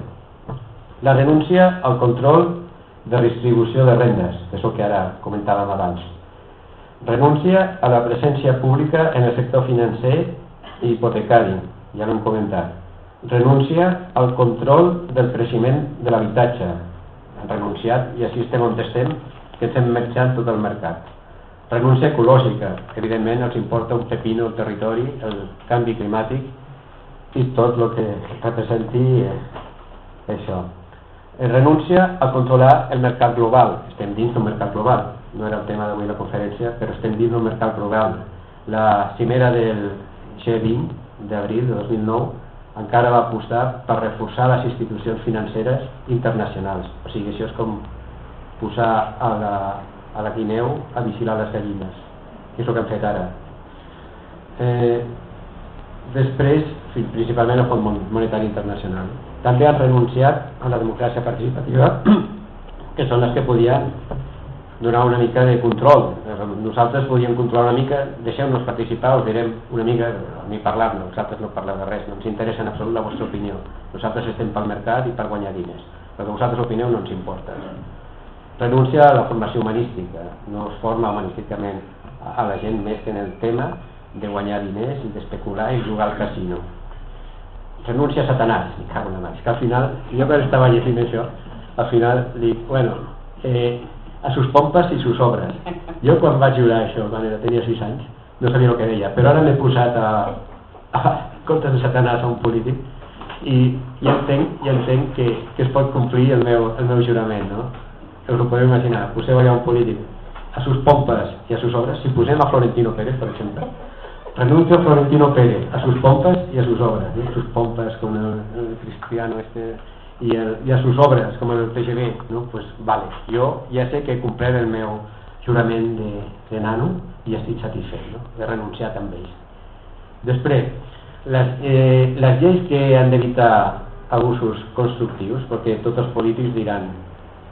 La renúncia al control de distribució de rendes, que és el que ara comentàvem abans. Renúncia a la presència pública en el sector financer i hipotecari, ja l'hem comentat renúncia al control del creixement de l'habitatge. Han renunciat i així estem on estem, que ens hem marxat tot el mercat. Renúncia ecològica, evidentment els importa un pepino el territori, el canvi climàtic i tot el que representi eh, això. Renúncia a controlar el mercat global. Estem dins d'un mercat global. No era el tema d'avui la conferència, però estem dins d'un mercat global. La cimera del G20 d'abril de 2009 encara va apostar per reforçar les institucions financeres internacionals. O sigui, això és com posar a la, a la guineu a vigilar les gallines, que és el que han fet ara. Eh, després, principalment el Fons Monetari Internacional. També han renunciat a la democràcia participativa, que són les que podien donar una mica de control. Nosaltres podíem controlar una mica, deixeu-nos participar, us direm una mica, mi parlar-ne, nosaltres no parleu de res, no ens interessa en absolut la vostra opinió. Nosaltres estem pel mercat i per guanyar diners. El que vosaltres opineu no ens importa. Renuncia a la formació humanística, no es forma humanísticament a la gent més que en el tema de guanyar diners i d'especular i jugar al casino. Renuncia a Satanàs, i cago en la mà. que al final, jo quan estava llegint això, al final dic, bueno, eh, a sus pompas i sus obres. Jo quan vaig jurar això, quan era, tenia 6 anys, no sabia el que deia, però ara m'he posat a, a comptes de Satanàs a un polític i ja entenc, ja entenc que, que es pot complir el meu, el meu jurament, no? Us ho podeu imaginar, poseu allà un polític a sus pompas i a sus obres, si posem a Florentino Pérez, per exemple, renuncio a Florentino Pérez, a sus pompas y a sus obras, ¿no? sus pompas con el, el cristiano este y, el, y a sus obres, com el TGV, no? pues vale, jo ja sé que he complert el meu jurament de, de nano i estic satisfet, no? he renunciat amb ells. Després, les, eh, les lleis que han d'evitar abusos constructius, perquè tots els polítics diran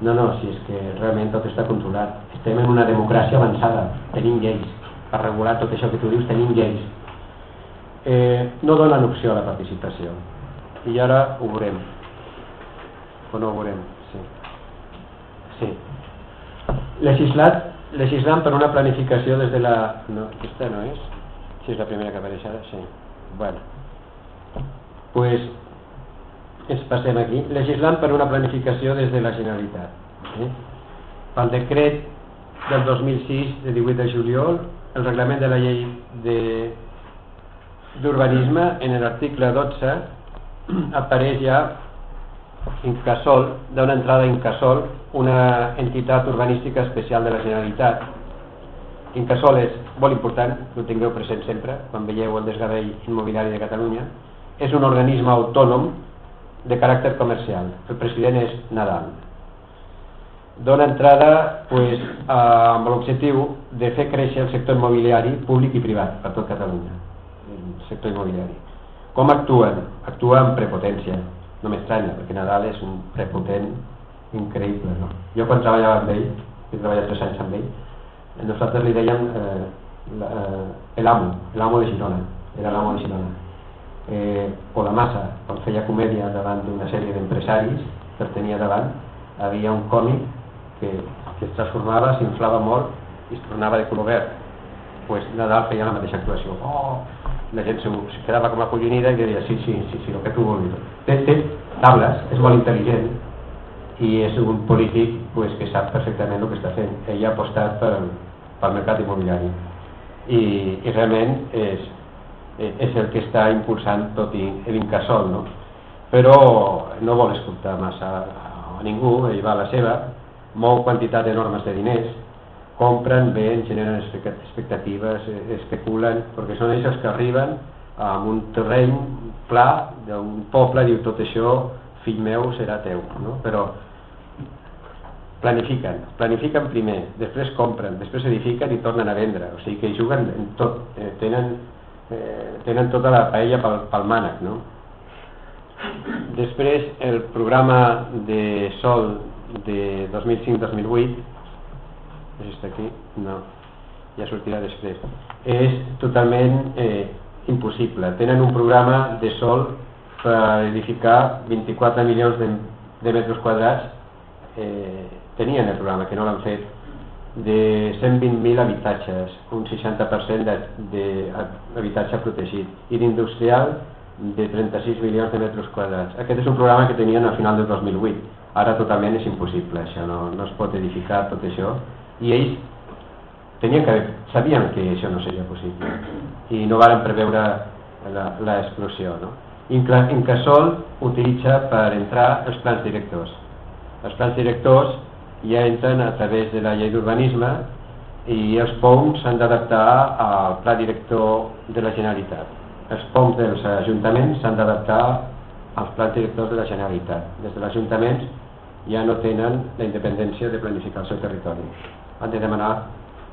no, no, si és que realment tot està controlat. Estem en una democràcia avançada, tenim lleis. Per regular tot això que tu dius tenim lleis. Eh, no donen opció a la participació. I ara ho veurem o no ho veurem sí. sí. legislat legislant per una planificació des de la no, aquesta no és si és la primera que apareix ara sí. bueno pues ens passem aquí legislant per una planificació des de la Generalitat eh? pel decret del 2006 de 18 de juliol el reglament de la llei d'urbanisme en l'article 12 apareix ja Incasol, una entrada a Incasol, una entitat urbanística especial de la Generalitat. Incasol és molt important, ho tingueu present sempre, quan veieu el desgavell immobiliari de Catalunya. És un organisme autònom de caràcter comercial. El president és Nadal. Dona entrada pues, amb l'objectiu de fer créixer el sector immobiliari públic i privat per tot Catalunya. El sector immobiliari. Com actuen? Actua amb prepotència no m'estranya, perquè Nadal és un prepotent increïble. No? Jo quan treballava amb ell, he treballat tres anys amb ell, nosaltres li dèiem eh, eh, l'amo, l'amo de Girona, era l'amo de Girona. Eh, o la massa, quan feia comèdia davant d'una sèrie d'empresaris que tenia davant, havia un còmic que, que es transformava, s'inflava molt i es tornava de color verd. Pues Nadal feia la mateixa actuació. Oh, la gent se quedava com acollonida i deia sí, sí, sí, sí, el que tu vulguis. Té, té tables, és molt intel·ligent i és un polític pues, que sap perfectament el que està fent. Ell ha apostat pel, pel mercat immobiliari i, i realment és, és el que està impulsant tot i l'Incasol, no? però no vol escoltar massa a ningú, ell va a la seva, mou quantitat enormes de diners, compren, ven, generen expectatives, eh, especulen, perquè són ells que arriben a un terreny pla d'un poble, diu tot això, fill meu, serà teu, no? però planifiquen, planifiquen primer, després compren, després edifiquen i tornen a vendre, o sigui que juguen en tot, eh, tenen, eh, tenen tota la paella pel, pel mànec, no? Després, el programa de sol de 2005-2008, és este aquí? No, ja sortirà després. És totalment eh, impossible. Tenen un programa de sol per edificar 24 milions de, de metres quadrats eh, tenien el programa, que no l'han fet de 120.000 habitatges un 60% d'habitatge protegit i d'industrial de 36 milions de metres quadrats. Aquest és un programa que tenien al final del 2008 ara totalment és impossible això no, no es pot edificar tot això. I ells tenien que, sabien que això no seria possible. I no varen preveure l'explosió no? Incasol utilitza per entrar els plans directors. Els plans directors ja entren a través de la llei d'urbanisme i els POMs s'han d'adaptar al pla director de la Generalitat. Els POMs dels ajuntaments s'han d'adaptar als plans directors de la Generalitat. Des de l'Ajuntament ja no tenen la independència de planificar el seu territori. Han de demanar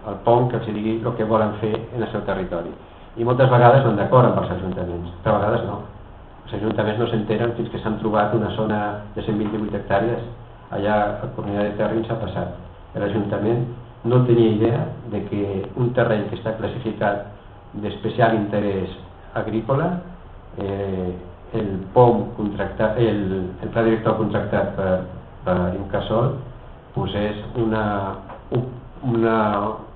al POM que els digui el que volen fer en el seu territori. I moltes vegades van d'acord amb els ajuntaments, però a vegades no. Els ajuntaments no s'enteren fins que s'han trobat una zona de 128 hectàrees allà a Cornellà de Terri s'ha passat. L'Ajuntament no tenia idea de que un terreny que està classificat d'especial interès agrícola, eh, el POM contractat, el, el pla director contractat per, per Incasol posés una, una,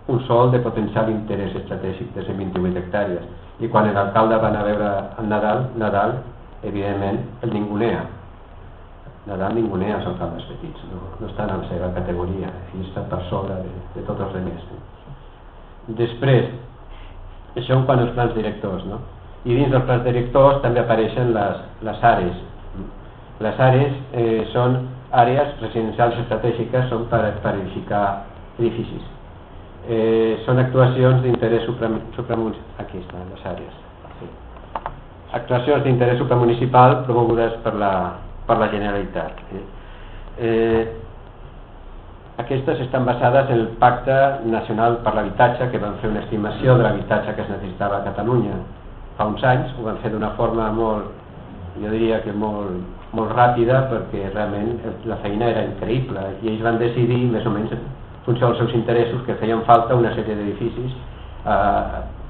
un sol de potencial interès estratègic de 128 hectàrees i quan l'alcalde va anar a veure el Nadal, Nadal evidentment el ningunea Nadal ningunea els alcaldes petits, no, no estan en la seva categoria, i està per sobre de, de tots els altres. No? Després, això en quant als plans directors, no? i dins dels plans directors també apareixen les, les àrees. Les àrees eh, són àrees residencials estratègiques, són per, per edificar edificis. Eh, són actuacions d'interès supramunicipal, aquí estan les àrees. Sí. Actuacions d'interès supramunicipal promogudes per la, per la Generalitat. Eh? Eh, aquestes estan basades en el Pacte Nacional per l'Habitatge, que van fer una estimació de l'habitatge que es necessitava a Catalunya fa uns anys, ho van fer d'una forma molt, jo diria que molt, molt ràpida, perquè realment la feina era increïble, i ells van decidir, més o menys en funció dels seus interessos, que feien falta una sèrie d'edificis a,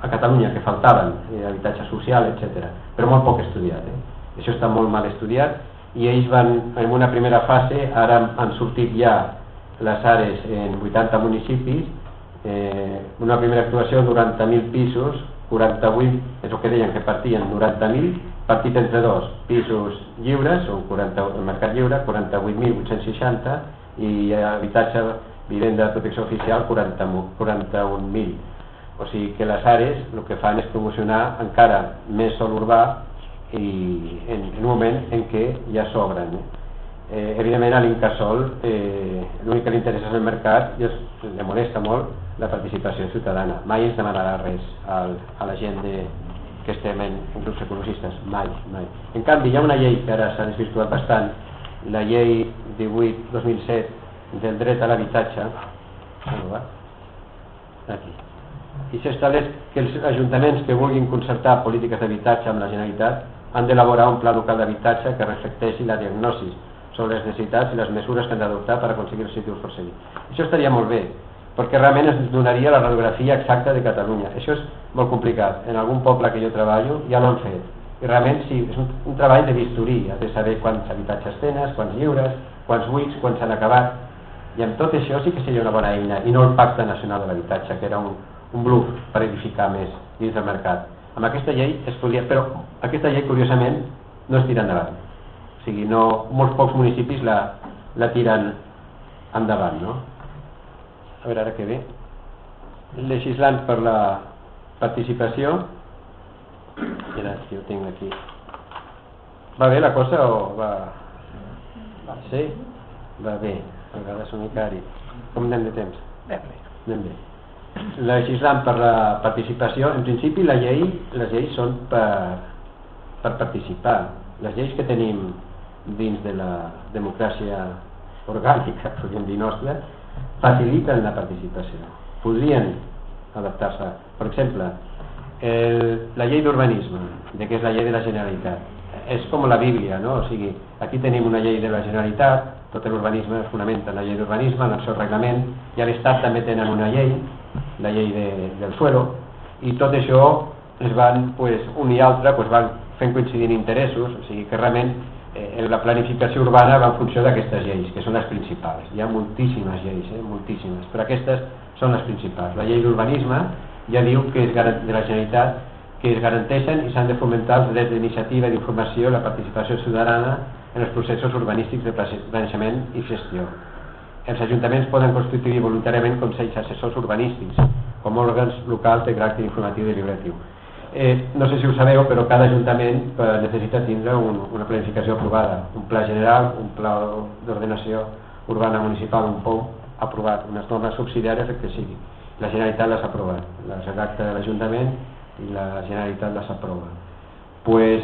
a Catalunya que faltaven, eh, habitatge social, etc. però molt poc estudiat. Eh? Això està molt mal estudiat i ells van, en una primera fase, ara han sortit ja les àrees en 80 municipis, eh, una primera actuació, 90.000 pisos, 48, és el que deien que partien 90.000, partit entre dos, pisos lliures, o 40, el mercat lliure, 48.860, i habitatge, vivenda de protecció oficial, 40, 41.000. O sigui que les àrees el que fan és promocionar encara més sol urbà i en, en un moment en què ja s'obren. Eh? Evidentment a l'Incasol eh, l'únic que li interessa és el mercat i es, li molesta molt la participació ciutadana. Mai ens demanarà res al, a la gent de, que estem en, en grups ecologistes, mai, mai. En canvi, hi ha una llei que ara s'ha desvirtuat bastant, la llei 18-2007 del dret a l'habitatge, aquí, i s'estableix que els ajuntaments que vulguin concertar polítiques d'habitatge amb la Generalitat han d'elaborar un pla local d'habitatge que reflecteixi la diagnosi sobre les necessitats i les mesures que han d'adoptar per aconseguir els objectius perseguits. Això estaria molt bé, perquè realment ens donaria la radiografia exacta de Catalunya. Això és molt complicat. En algun poble que jo treballo ja l'han fet. I realment sí, és un, un treball de bisturí. De saber quants habitatges tens, quants lliures, quants buits, quants s'han acabat. I amb tot això sí que seria una bona eina, i no el Pacte Nacional de l'Habitatge, que era un, un bluff per edificar més dins del mercat amb aquesta llei es podria, però aquesta llei curiosament no es tira endavant. O sigui, no, molts pocs municipis la, la tiren endavant no? a veure ara què ve. Legislant per la participació. Era, que ho tinc aquí. Va bé la cosa o va sí? va bé. A vegades un mica com anem de temps? anem bé, anem bé legislant per la participació, en principi la llei, les lleis són per, per participar. Les lleis que tenim dins de la democràcia orgànica, podríem dir nostra, faciliten la participació. Podrien adaptar-se. Per exemple, el, la llei d'urbanisme, que és la llei de la Generalitat, és com la Bíblia, no? O sigui, aquí tenim una llei de la Generalitat, tot l'urbanisme es fonamenta en la llei d'urbanisme, en el seu reglament, i a l'Estat també tenen una llei, la llei de, del suelo, i tot això es van, pues, un i altre, pues, van fent coincidir interessos, o sigui que realment eh, la planificació urbana va en funció d'aquestes lleis, que són les principals. Hi ha moltíssimes lleis, eh, moltíssimes, però aquestes són les principals. La llei d'urbanisme ja diu que és de la Generalitat que es garanteixen i s'han de fomentar els drets d'iniciativa, d'informació i la participació ciutadana en els processos urbanístics de planejament i gestió. Els ajuntaments poden constituir voluntàriament consells assessors urbanístics com òrgans locals de caràcter informatiu i deliberatiu. Eh, no sé si ho sabeu, però cada ajuntament eh, necessita tindre un, una planificació aprovada, un pla general, un pla d'ordenació urbana municipal, un POU aprovat, unes normes subsidiàries que sigui. La Generalitat les aprova, les redacta de l'Ajuntament i la Generalitat les aprova. pues,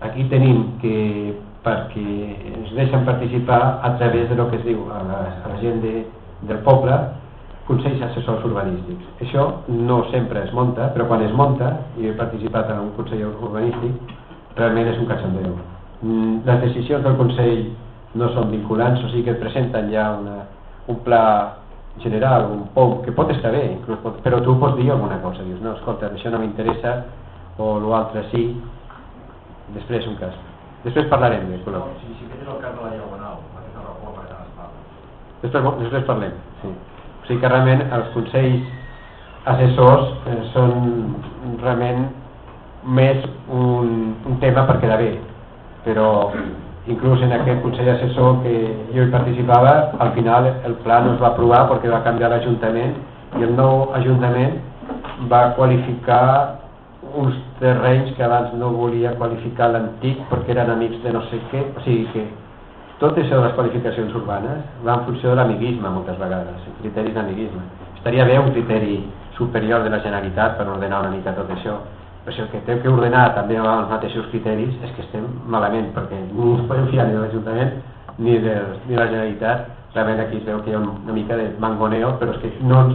aquí tenim que perquè ens deixen participar a través de lo que es diu a la, a la gent de, del poble consells assessors urbanístics. Això no sempre es monta, però quan es monta, i he participat en un consell urbanístic, realment és un cachondeo. Mm, les decisions del Consell no són vinculants, o sigui que presenten ja una, un pla general, un POM, que pot estar bé, inclús pot, però tu pots dir alguna cosa, dius, no, escolta, això no m'interessa, o l'altre sí, després un cas. Després parlarem de color. Si, si el cas de la Diagonal, aquesta reforma que es parla. Després, després parlem, sí. O sigui que realment els consells assessors eh, són realment més un, un tema per quedar bé, però inclús en aquest Consell Assessor que jo hi participava, al final el pla no es va aprovar perquè va canviar l'Ajuntament i el nou Ajuntament va qualificar uns terrenys que abans no volia qualificar l'antic perquè eren amics de no sé què, o sigui que tot això de les qualificacions urbanes va en funció de l'amiguisme moltes vegades, criteris d'amiguisme. Estaria bé un criteri superior de la Generalitat per ordenar una mica tot això, però si el que té que ordenar també amb els mateixos criteris és que estem malament perquè no ens podem fiar ni de l'Ajuntament ni de, ni la Generalitat realment aquí es veu que hi ha una mica de mangoneo però és que no ens,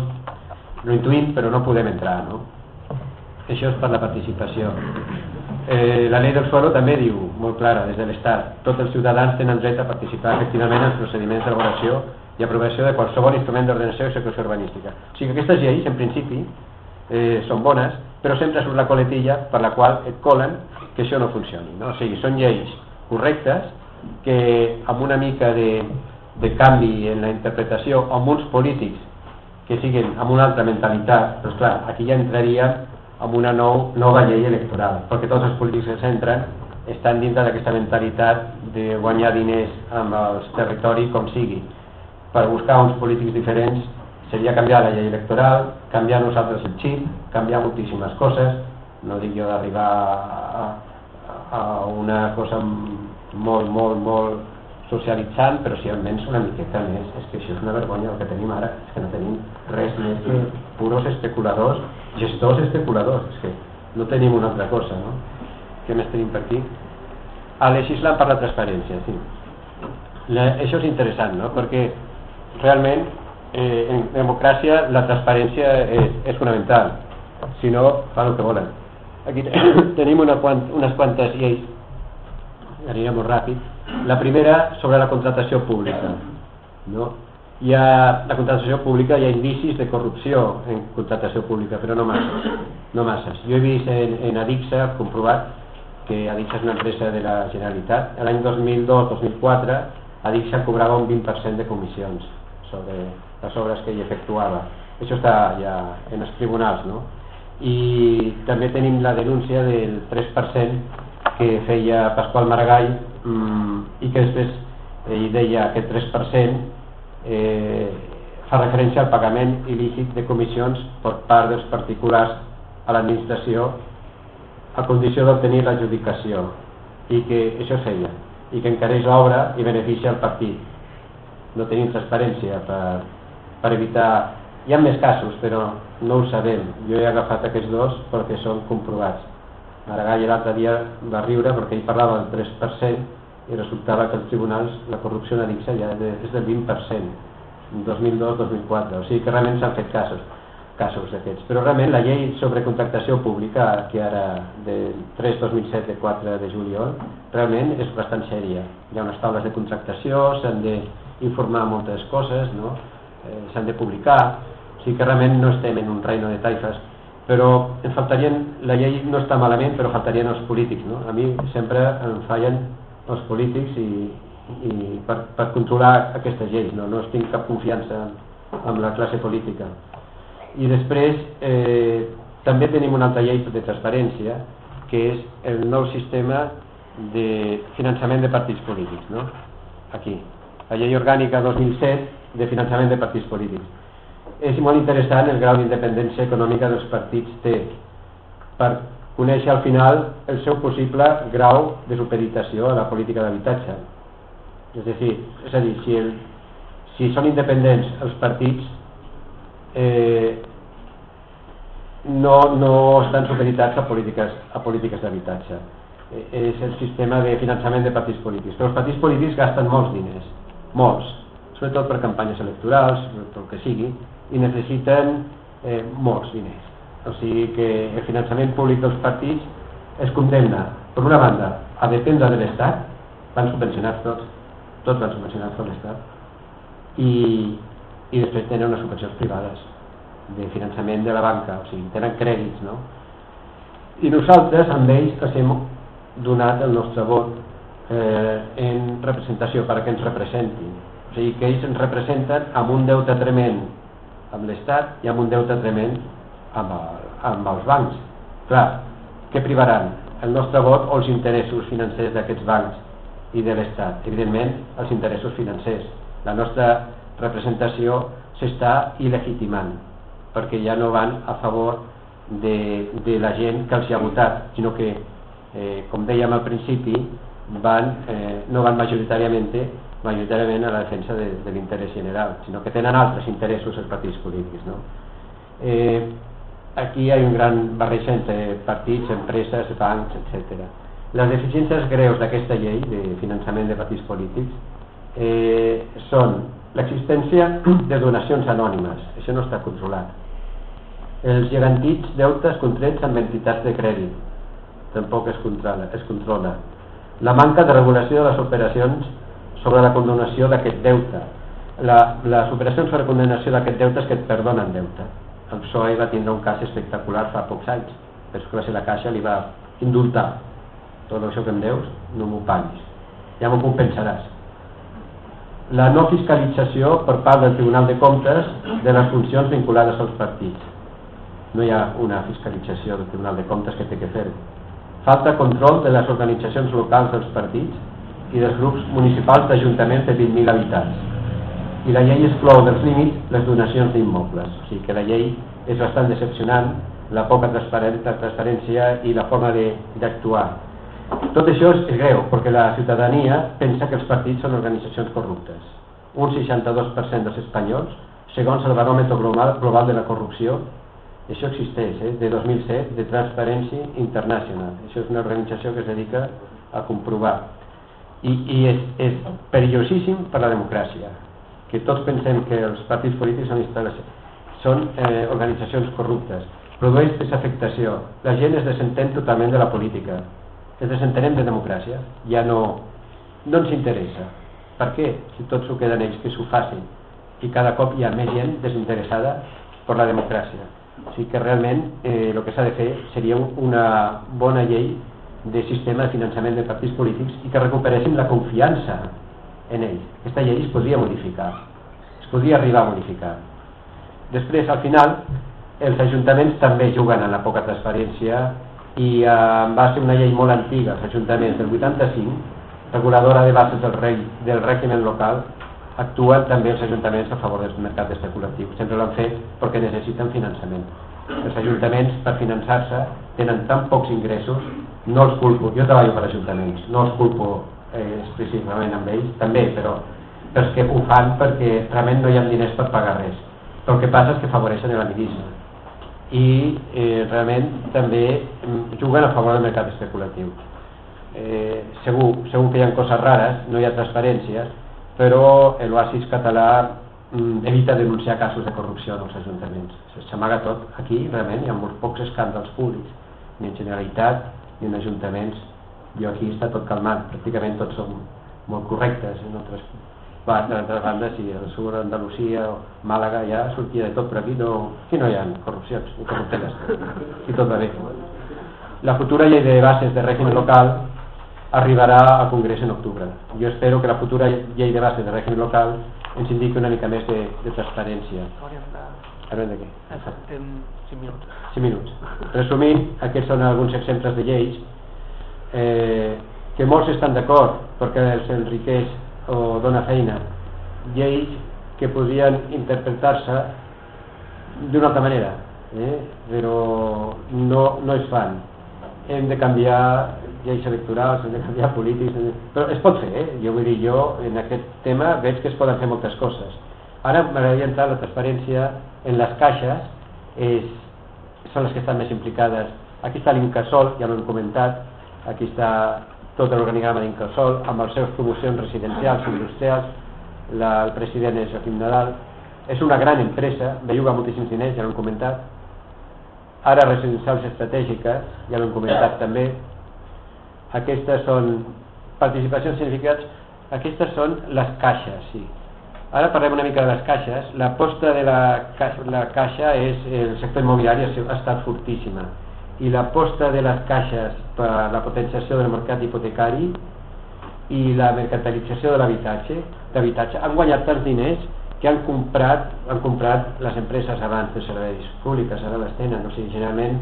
no intuïm però no podem entrar no? Això és per la participació eh, la llei del suelo també diu molt clara des de l'Estat tots els ciutadans tenen dret a participar efectivament en els procediments d'elaboració i aprovació de qualsevol instrument d'ordenació i execució urbanística o sigui que aquestes lleis en principi eh, són bones, però sempre surt la coletilla per la qual et colen que això no funcioni. No? O sigui, són lleis correctes que amb una mica de, de canvi en la interpretació, amb uns polítics que siguin amb una altra mentalitat, doncs clar, aquí ja entraria amb una nou, nova llei electoral, perquè tots els polítics que s'entren estan dintre d'aquesta mentalitat de guanyar diners amb els territoris com sigui, per buscar uns polítics diferents seria canviar la llei electoral, canviar nosaltres el xip, canviar moltíssimes coses, no dic jo d'arribar a, a una cosa molt, molt, molt socialitzant, però si almenys una miqueta més, és que això és una vergonya el que tenim ara, és que no tenim res més que puros especuladors, gestors especuladors, és que no tenim una altra cosa, no? Què més tenim per aquí? A legislar per la transparència, sí. La, això és interessant, no? Perquè realment eh, en democràcia la transparència és, és fonamental si no fan el que volen aquí tenim una quant, unes quantes lleis aniré molt ràpid la primera sobre la contratació pública no? Hi ha la contratació pública hi ha indicis de corrupció en contratació pública però no massa no masses. jo he vist en, en Adixa comprovat que Adixa és una empresa de la Generalitat l'any 2002-2004 Adixa cobrava un 20% de comissions sobre les obres que hi efectuava. Això està ja en els tribunals, no? I també tenim la denúncia del 3% que feia Pasqual Maragall mmm, i que després ell deia que el 3% eh, fa referència al pagament il·lícit de comissions per part dels particulars a l'administració a condició d'obtenir l'adjudicació i que això feia i que encareix l'obra i beneficia el partit no tenim transparència per, per evitar... Hi ha més casos, però no ho sabem. Jo he agafat aquests dos perquè són comprovats. Maragall l'altre dia va riure perquè ell parlava del 3% i resultava que els tribunals la corrupció d'Anixa ja és del 20%, 2002-2004, o sigui que realment s'han fet casos. casos d'aquests. Però realment la llei sobre contractació pública, que ara del 3-2007 de 4 de juliol, realment és bastant sèria. Hi ha unes taules de contractació, s'han d'informar moltes coses, no? eh, s'han de publicar, o sigui que realment no estem en un reino de taifes, però faltarien, la llei no està malament, però faltarien els polítics. No? A mi sempre em fallen els polítics i, i per, per controlar aquestes lleis, no, no tinc cap confiança amb la classe política. I després eh, també tenim una altra llei de transparència que és el nou sistema de finançament de partits polítics no? aquí, la llei orgànica 2007 de finançament de partits polítics. És molt interessant el grau d'independència econòmica dels partits té per conèixer al final el seu possible grau de superitació a la política d'habitatge és dir, és a dir si, el, si són independents els partits eh, no, no estan supeditats a polítiques, a polítiques d'habitatge. Eh, és el sistema de finançament de partits polítics. Però els partits polítics gasten molts diners, molts, sobretot per campanyes electorals, per el que sigui, i necessiten eh, molts diners. O sigui que el finançament públic dels partits es condemna, per una banda, a dependre de l'Estat, van subvencionats tots, tots van subvencionats per l'Estat, i, i després tenen unes subvencions privades de finançament de la banca, o sigui, tenen crèdits, no? I nosaltres amb ells els hem donat el nostre vot eh, en representació perquè ens representin. O sigui, que ells ens representen amb un deute tremend amb l'Estat i amb un deute tremend amb, el, amb els bancs. Clar, què privaran? El nostre vot o els interessos financers d'aquests bancs i de l'Estat? Evidentment, els interessos financers. La nostra representació s'està il·legitimant perquè ja no van a favor de, de la gent que els hi ha votat, sinó que, eh, com dèiem al principi, van, eh, no van majoritàriament majoritàriament a la defensa de, de l'interès general, sinó que tenen altres interessos els partits polítics. No? Eh, aquí hi ha un gran barreja entre partits, empreses, bancs, etc. Les deficiències greus d'aquesta llei de finançament de partits polítics eh, són l'existència de donacions anònimes, això no està controlat. Els garantits deutes contrets amb entitats de crèdit, tampoc es controla, es controla. La manca de regulació de les operacions sobre la condonació d'aquest deute. La, les operacions per condonació d'aquest deute és que et perdonen deute. El PSOE va tindre un cas espectacular fa pocs anys, però que va ser la Caixa li va indultar tot això que em deus, no m'ho paguis, ja m'ho compensaràs la no fiscalització per part del Tribunal de Comptes de les funcions vinculades als partits. No hi ha una fiscalització del Tribunal de Comptes que té que fer. Falta control de les organitzacions locals dels partits i dels grups municipals d'ajuntaments de 20.000 habitants. I la llei exclou dels límits les donacions d'immobles. O sigui que la llei és bastant decepcionant, la poca transparència i la forma d'actuar tot això és, greu, perquè la ciutadania pensa que els partits són organitzacions corruptes. Un 62% dels espanyols, segons el baròmetre global, global de la corrupció, això existeix, eh, de 2007, de Transparency International. Això és una organització que es dedica a comprovar. I, i és, és perillosíssim per la democràcia, que tots pensem que els partits polítics són, són eh, organitzacions corruptes. Produeix desafectació. La gent es desentén totalment de la política que desentenem de democràcia ja no, no ens interessa per què? si tots s'ho queden ells que s'ho facin i cada cop hi ha més gent desinteressada per la democràcia o sigui que realment eh, el que s'ha de fer seria una bona llei de sistema de finançament de partits polítics i que recuperessin la confiança en ells. Aquesta llei es podria modificar, es podria arribar a modificar. Després, al final, els ajuntaments també juguen en la poca transparència i eh, va ser una llei molt antiga, els ajuntaments del 85, reguladora de bases del, rei, del règim local, actuen també els ajuntaments a favor del mercat especulatiu. Sempre l'han fet perquè necessiten finançament. Els ajuntaments, per finançar-se, tenen tan pocs ingressos, no els culpo, jo treballo per ajuntaments, no els culpo eh, explícitament amb ells, també, però els que ho fan perquè realment no hi ha diners per pagar res. Però el que passa és que favoreixen l'amiguisme i eh, realment també mm, juguen a favor del mercat especulatiu. Eh, segur, segur que hi ha coses rares, no hi ha transparències, però l'oasis català mm, evita denunciar casos de corrupció en els ajuntaments. S'amaga tot. Aquí realment hi ha molts pocs escàndals públics, ni en Generalitat ni en ajuntaments. Jo aquí està tot calmat, pràcticament tots som molt correctes en altres d'altres bandes si el sur d'Andalusia o Màlaga ja sortia de tot, però aquí no, aquí no hi ha corrupcions ni corrupteles, i tot va bé. La futura llei de bases de règim local arribarà al Congrés en octubre. Jo espero que la futura llei de bases de règim local ens indiqui una mica més de, de transparència. Hauríem de què? En 5 minuts. 5 minuts. Resumint, aquests són alguns exemples de lleis eh, que molts estan d'acord perquè els enriqueix o dona feina. Lleis que podrien interpretar-se d'una altra manera, eh? però no, no es fan. Hem de canviar lleis electorals, hem de canviar polítics, de... però es pot fer, eh? jo vull dir, jo en aquest tema veig que es poden fer moltes coses. Ara m'agradaria entrar la transparència en les caixes, és, són les que estan més implicades. Aquí està l'Incasol, ja l'hem comentat, aquí està tot l'organigrama d'Incasol, amb les seves promocions residencials, industrials, la, el president és Joaquim Nadal, és una gran empresa, belluga moltíssims diners, ja l'hem comentat, ara residencials estratègiques, ja l'hem comentat també, aquestes són participacions significats, aquestes són les caixes, sí. Ara parlem una mica de les caixes. L'aposta de la, la caixa és el sector immobiliari ha estat fortíssima i l'aposta de les caixes per la potenciació del mercat hipotecari i la mercantilització de l'habitatge d'habitatge han guanyat tants diners que han comprat, han comprat les empreses abans de serveis públics, ara les tenen, o sigui, generalment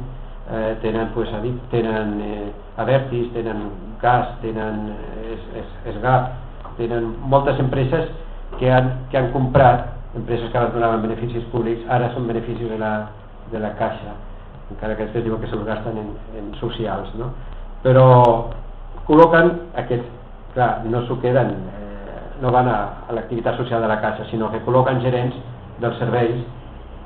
eh, tenen, pues, tenen eh, Avertis, tenen Gas, tenen eh, es, es, Esgap, tenen moltes empreses que han, que han comprat, empreses que abans donaven beneficis públics, ara són beneficis de la, de la caixa encara que després diuen que se'ls gasten en, en socials, no? Però col·loquen aquests, clar, no s'ho queden, eh, no van a, a l'activitat social de la Caixa, sinó que col·loquen gerents dels serveis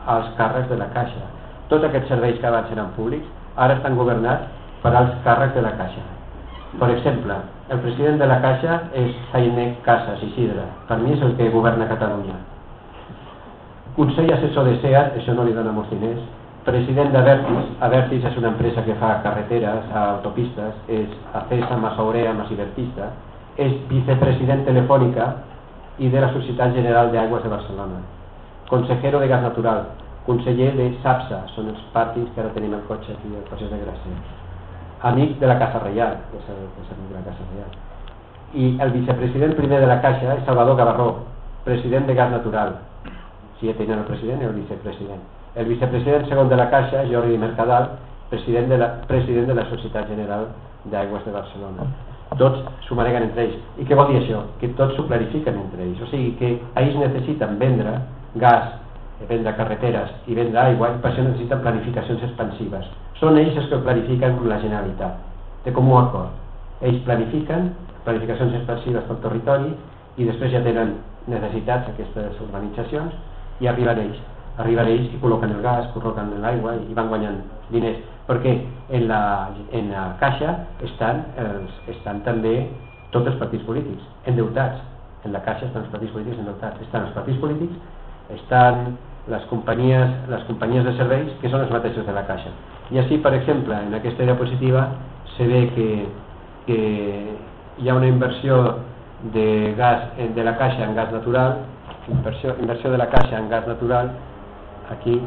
als càrrecs de la Caixa. Tots aquests serveis que abans eren públics ara estan governats per als càrrecs de la Caixa. Per exemple, el president de la Caixa és Jaime Casas Isidre, per mi és el que governa Catalunya. Consell assessor de SEAT, això no li dona molts diners, president d'Avertis, Avertis és una empresa que fa carreteres, autopistes, és Acesa, Masaurea, Masivertista, és vicepresident telefònica i de la Societat General d'Aigües de Barcelona, consejero de gas natural, conseller de SAPSA, són els pàrtings que ara tenim el cotxe aquí, el cotxe de Gràcia, amic de la Casa Reial, que és el, que és de la Casa Reial, i el vicepresident primer de la Caixa és Salvador Gavarró, president de gas natural, si ja tenen el president i el vicepresident el vicepresident segon de la Caixa, Jordi Mercadal, president de la, president de la Societat General d'Aigües de Barcelona. Tots s'ho entre ells. I què vol dir això? Que tots s'ho clarifiquen entre ells. O sigui que ells necessiten vendre gas, vendre carreteres i vendre aigua i per això necessiten planificacions expansives. Són ells els que ho planifiquen amb la Generalitat, de comú acord. Ells planifiquen planificacions expansives pel territori i després ja tenen necessitats aquestes organitzacions i arriben ells arriben ells i col·loquen el gas, col·loquen l'aigua i van guanyant diners. Perquè en la, en la caixa estan, els, estan també tots els partits polítics endeutats. En la caixa estan els partits polítics endeutats. Estan els partits polítics estan les companyies, les companyies de serveis que són els mateixos de la caixa. I així per exemple en aquesta diapositiva se ve que, que hi ha una inversió de gas de la caixa en gas natural inversió, inversió de la caixa en gas natural aquí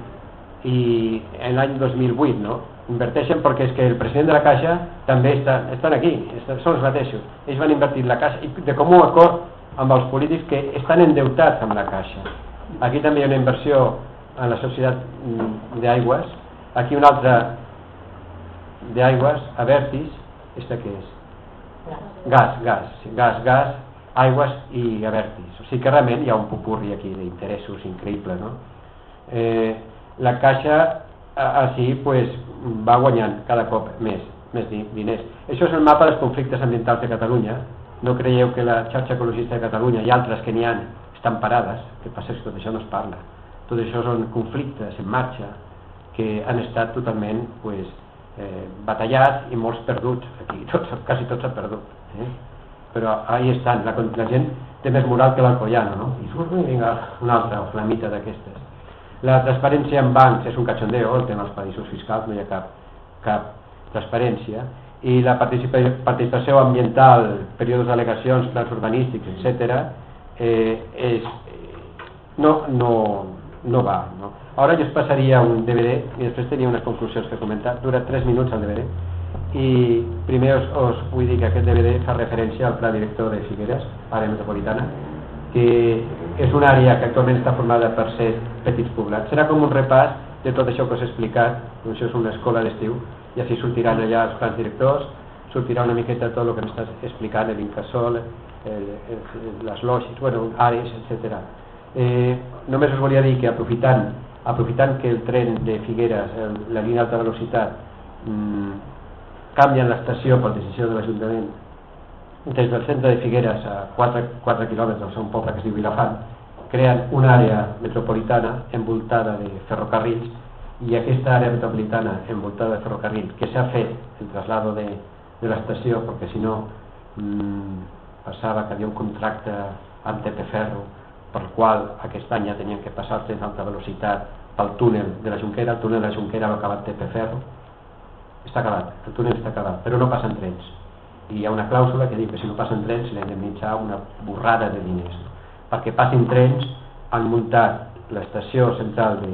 i l'any 2008 no? inverteixen perquè és que el president de la Caixa també està, estan aquí són els mateixos, ells van invertir la Caixa i de comú acord amb els polítics que estan endeutats amb la Caixa aquí també hi ha una inversió en la societat mm, d'aigües aquí una altra d'aigües, Avertis aquesta què és? gas, gas, gas, gas aigües i Avertis o sigui que realment hi ha un pupurri aquí d'interessos increïble no? Eh, la Caixa així pues, va guanyant cada cop més, més diners. Això és el mapa dels conflictes ambientals de Catalunya. No creieu que la xarxa ecologista de Catalunya i altres que n'hi han estan parades, que passa que tot això no es parla. Tot això són conflictes en marxa que han estat totalment pues, eh, batallats i molts perduts. Aquí tots, quasi tots s'han perdut. Eh? Però ahí estan. La, la gent té més moral que l'alcoiano, no? I surt, vinga, una altra flamita d'aquestes. La transparència en bancs és un cachondeo, el tema dels paradisos fiscals, no hi ha cap, cap transparència, i la participació ambiental, períodes d'al·legacions, plans urbanístics, etc., eh, és, no, no, no va. No? Ara jo es passaria un DVD i després tenia unes conclusions que comentar. Dura 3 minuts el DVD i primer us, us vull dir que aquest DVD fa referència al pla director de Figueres, àrea metropolitana, que és una àrea que actualment està formada per set petits poblats. Serà com un repàs de tot això que us he explicat, doncs això és una escola d'estiu, i així sortiran allà els plans directors, sortirà una miqueta tot el que m'estàs explicant, l'Incasol, les logis, bueno, àrees, etc. Eh, només us volia dir que aprofitant, aprofitant que el tren de Figueres, el, la línia d'alta velocitat, mmm, canvien l'estació per decisió de l'Ajuntament des del centre de Figueres a 4, 4 quilòmetres a un poble que es diu Vilafant creen una àrea metropolitana envoltada de ferrocarrils i aquesta àrea metropolitana envoltada de ferrocarril que s'ha fet el traslado de, de l'estació perquè si no mmm, passava que havia un contracte amb TPFerro per qual aquest any ja tenien que passar els trens d'alta velocitat pel túnel de la Junquera, el túnel de la Junquera va acabar TPFerro està acabat, el túnel està acabat, però no passen trens. I hi ha una clàusula que diu que si no passen trens s'ha d'indemnitzar una borrada de diners. Perquè passin trens han muntat l'estació central de,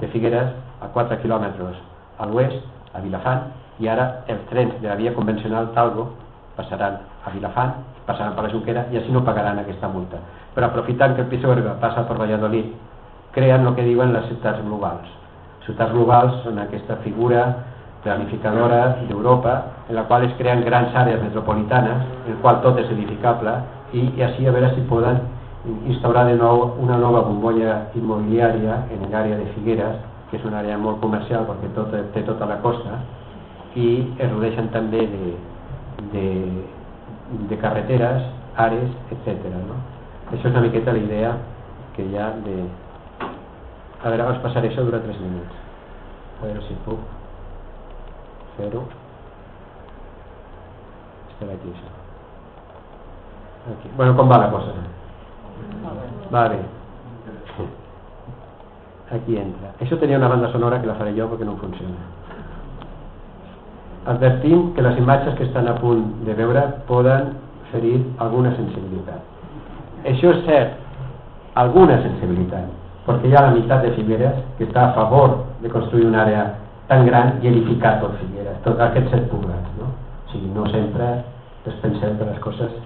de Figueres a 4 quilòmetres a l'oest, a Vilafant, i ara els trens de la via convencional Talgo passaran a Vilafant, passaran per la Junquera i així no pagaran aquesta multa. Però aprofitant que el Pisuerga passa per Valladolid, creen el que diuen les ciutats globals. Ciutats globals són aquesta figura planificadora d'Europa, en la qual es creen grans àrees metropolitanes, en el qual tot és edificable, i, i així a veure si poden instaurar de nou una nova bombolla immobiliària en l'àrea de Figueres, que és una àrea molt comercial perquè tot, té tota la costa, i es rodeixen també de, de, de carreteres, àrees, etc. No? Això és una miqueta la idea que hi ha de... A veure, us passaré això, dura 3 minuts. A veure si puc fer-ho estarà aquí això. Aquí. bueno com va la cosa? Va bé aquí entra. Això tenia una banda sonora que la faré jo perquè no funciona. Advertim que les imatges que estan a punt de veure poden ferir alguna sensibilitat. Això és cert alguna sensibilitat perquè hi ha la meitat de Figueres que està a favor de construir una àrea tan gran i edificar tot Figueres, tots aquests set poblats. No? O sigui, no sempre es pensem que les coses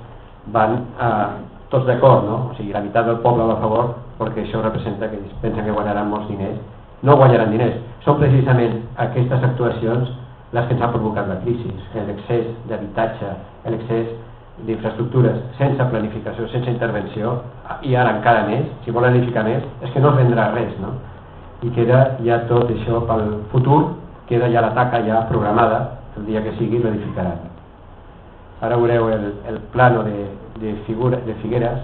van eh, tots d'acord, no? O sigui, la meitat del poble va a favor perquè això representa que pensen que guanyaran molts diners. No guanyaran diners. Són precisament aquestes actuacions les que ens han provocat la crisi, l'excés d'habitatge, l'excés d'infraestructures sense planificació, sense intervenció, i ara encara més, si volen edificar més, és que no es vendrà res, no? I queda ja tot això pel futur, queda ja la taca ja programada, el dia que sigui l'edificaran. Ara veureu el, el plano de, de, figura, de Figueres.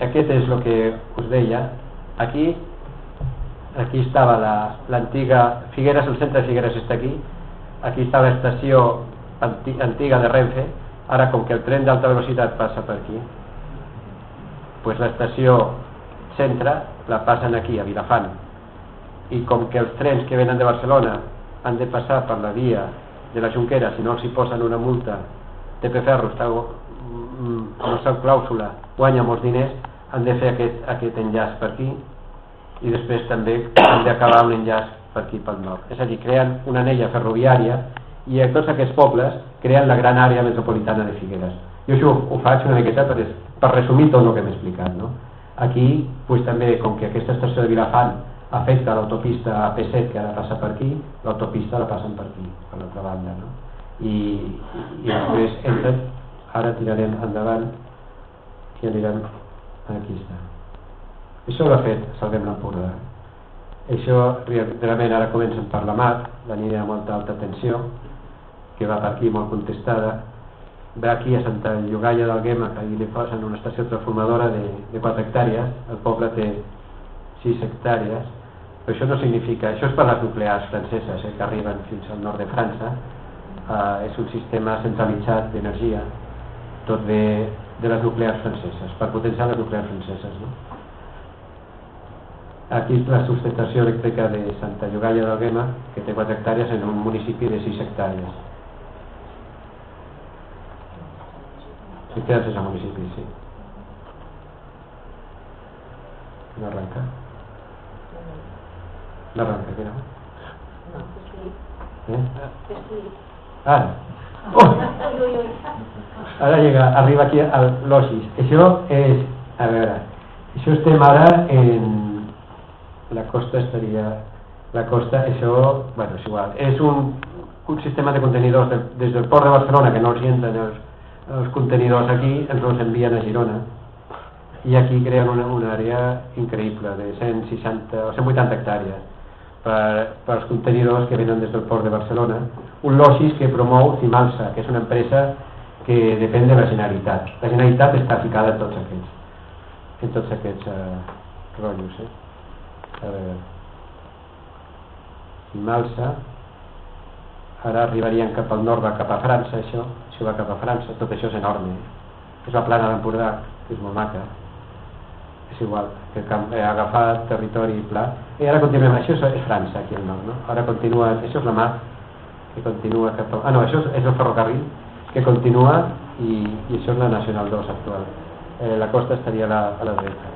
Aquest és el que us deia. Aquí aquí estava l'antiga la, Figueres, el centre de Figueres està aquí. Aquí està l'estació antiga de Renfe. Ara, com que el tren d'alta velocitat passa per aquí, pues l'estació centre la passen aquí, a Vilafant. I com que els trens que venen de Barcelona han de passar per la via de la Junquera, si no els hi posen una multa, TP Ferro està mm, amb la seva clàusula, guanya molts diners, han de fer aquest, aquest enllaç per aquí i després també han d'acabar un enllaç per aquí pel nord. És a dir, creen una anella ferroviària i a tots aquests pobles creen la gran àrea metropolitana de Figueres. Jo això ho, faig una miqueta per, per resumir tot el que m'he explicat. No? Aquí, pues, també, com que aquesta estació de Vilafant afecta l'autopista AP7 que ara passa per aquí, l'autopista la passen per aquí, per l'altra banda. No? I, I després, entre, ara tirarem endavant i anirem aquí està. Això l'ha fet Salvem l'Empordà. Això realment ara comencen per la mar, la línia de molta alta tensió, que va per aquí molt contestada, ve aquí a Santa Llogaia del Guema, que ahir li posen una estació transformadora de, de 4 hectàrees, el poble té 6 hectàrees, però això no significa, això és per les nuclears franceses eh, que arriben fins al nord de França, eh, és un sistema centralitzat d'energia, tot ve de les nuclears franceses, per potenciar les nuclears franceses. No? Aquí és la sustentació elèctrica de Santa Llogaia d'Alguema, que té 4 hectàrees en un municipi de 6 hectàrees. Si quedes en municipi, sí. No arranca. No arranca, que no? ¿Eh? Ara. Oh! Ara llega, arriba aquí al Losis. Això és, a veure, això estem ara en la costa estaria, la costa, això, bueno, és igual, és un, un sistema de contenidors de, des del port de Barcelona que no els entren els, els contenidors aquí, ens els envien a Girona. I aquí creen una, una àrea increïble de 160 o 180 hectàrees per, per als contenidors que venen des del port de Barcelona. Un logis que promou Cimalsa que és una empresa que depèn de la Generalitat la Generalitat està ficada en tots aquests en tots aquests uh, rotllos eh? a veure. Cimalsa ara arribarien cap al nord va cap a França això, això va cap a França. Tot això és enorme. Eh? és la plana d'Empordà que és molt maca. És igual, que he agafat territori pla. I ara continuem, això és França aquí al nord, no? ara continua, això és la mar que continua cap a... ah no, això és, és el ferrocarril que continua i, i això és la Nacional 2 actual. Eh, la costa estaria a la, a la dreta.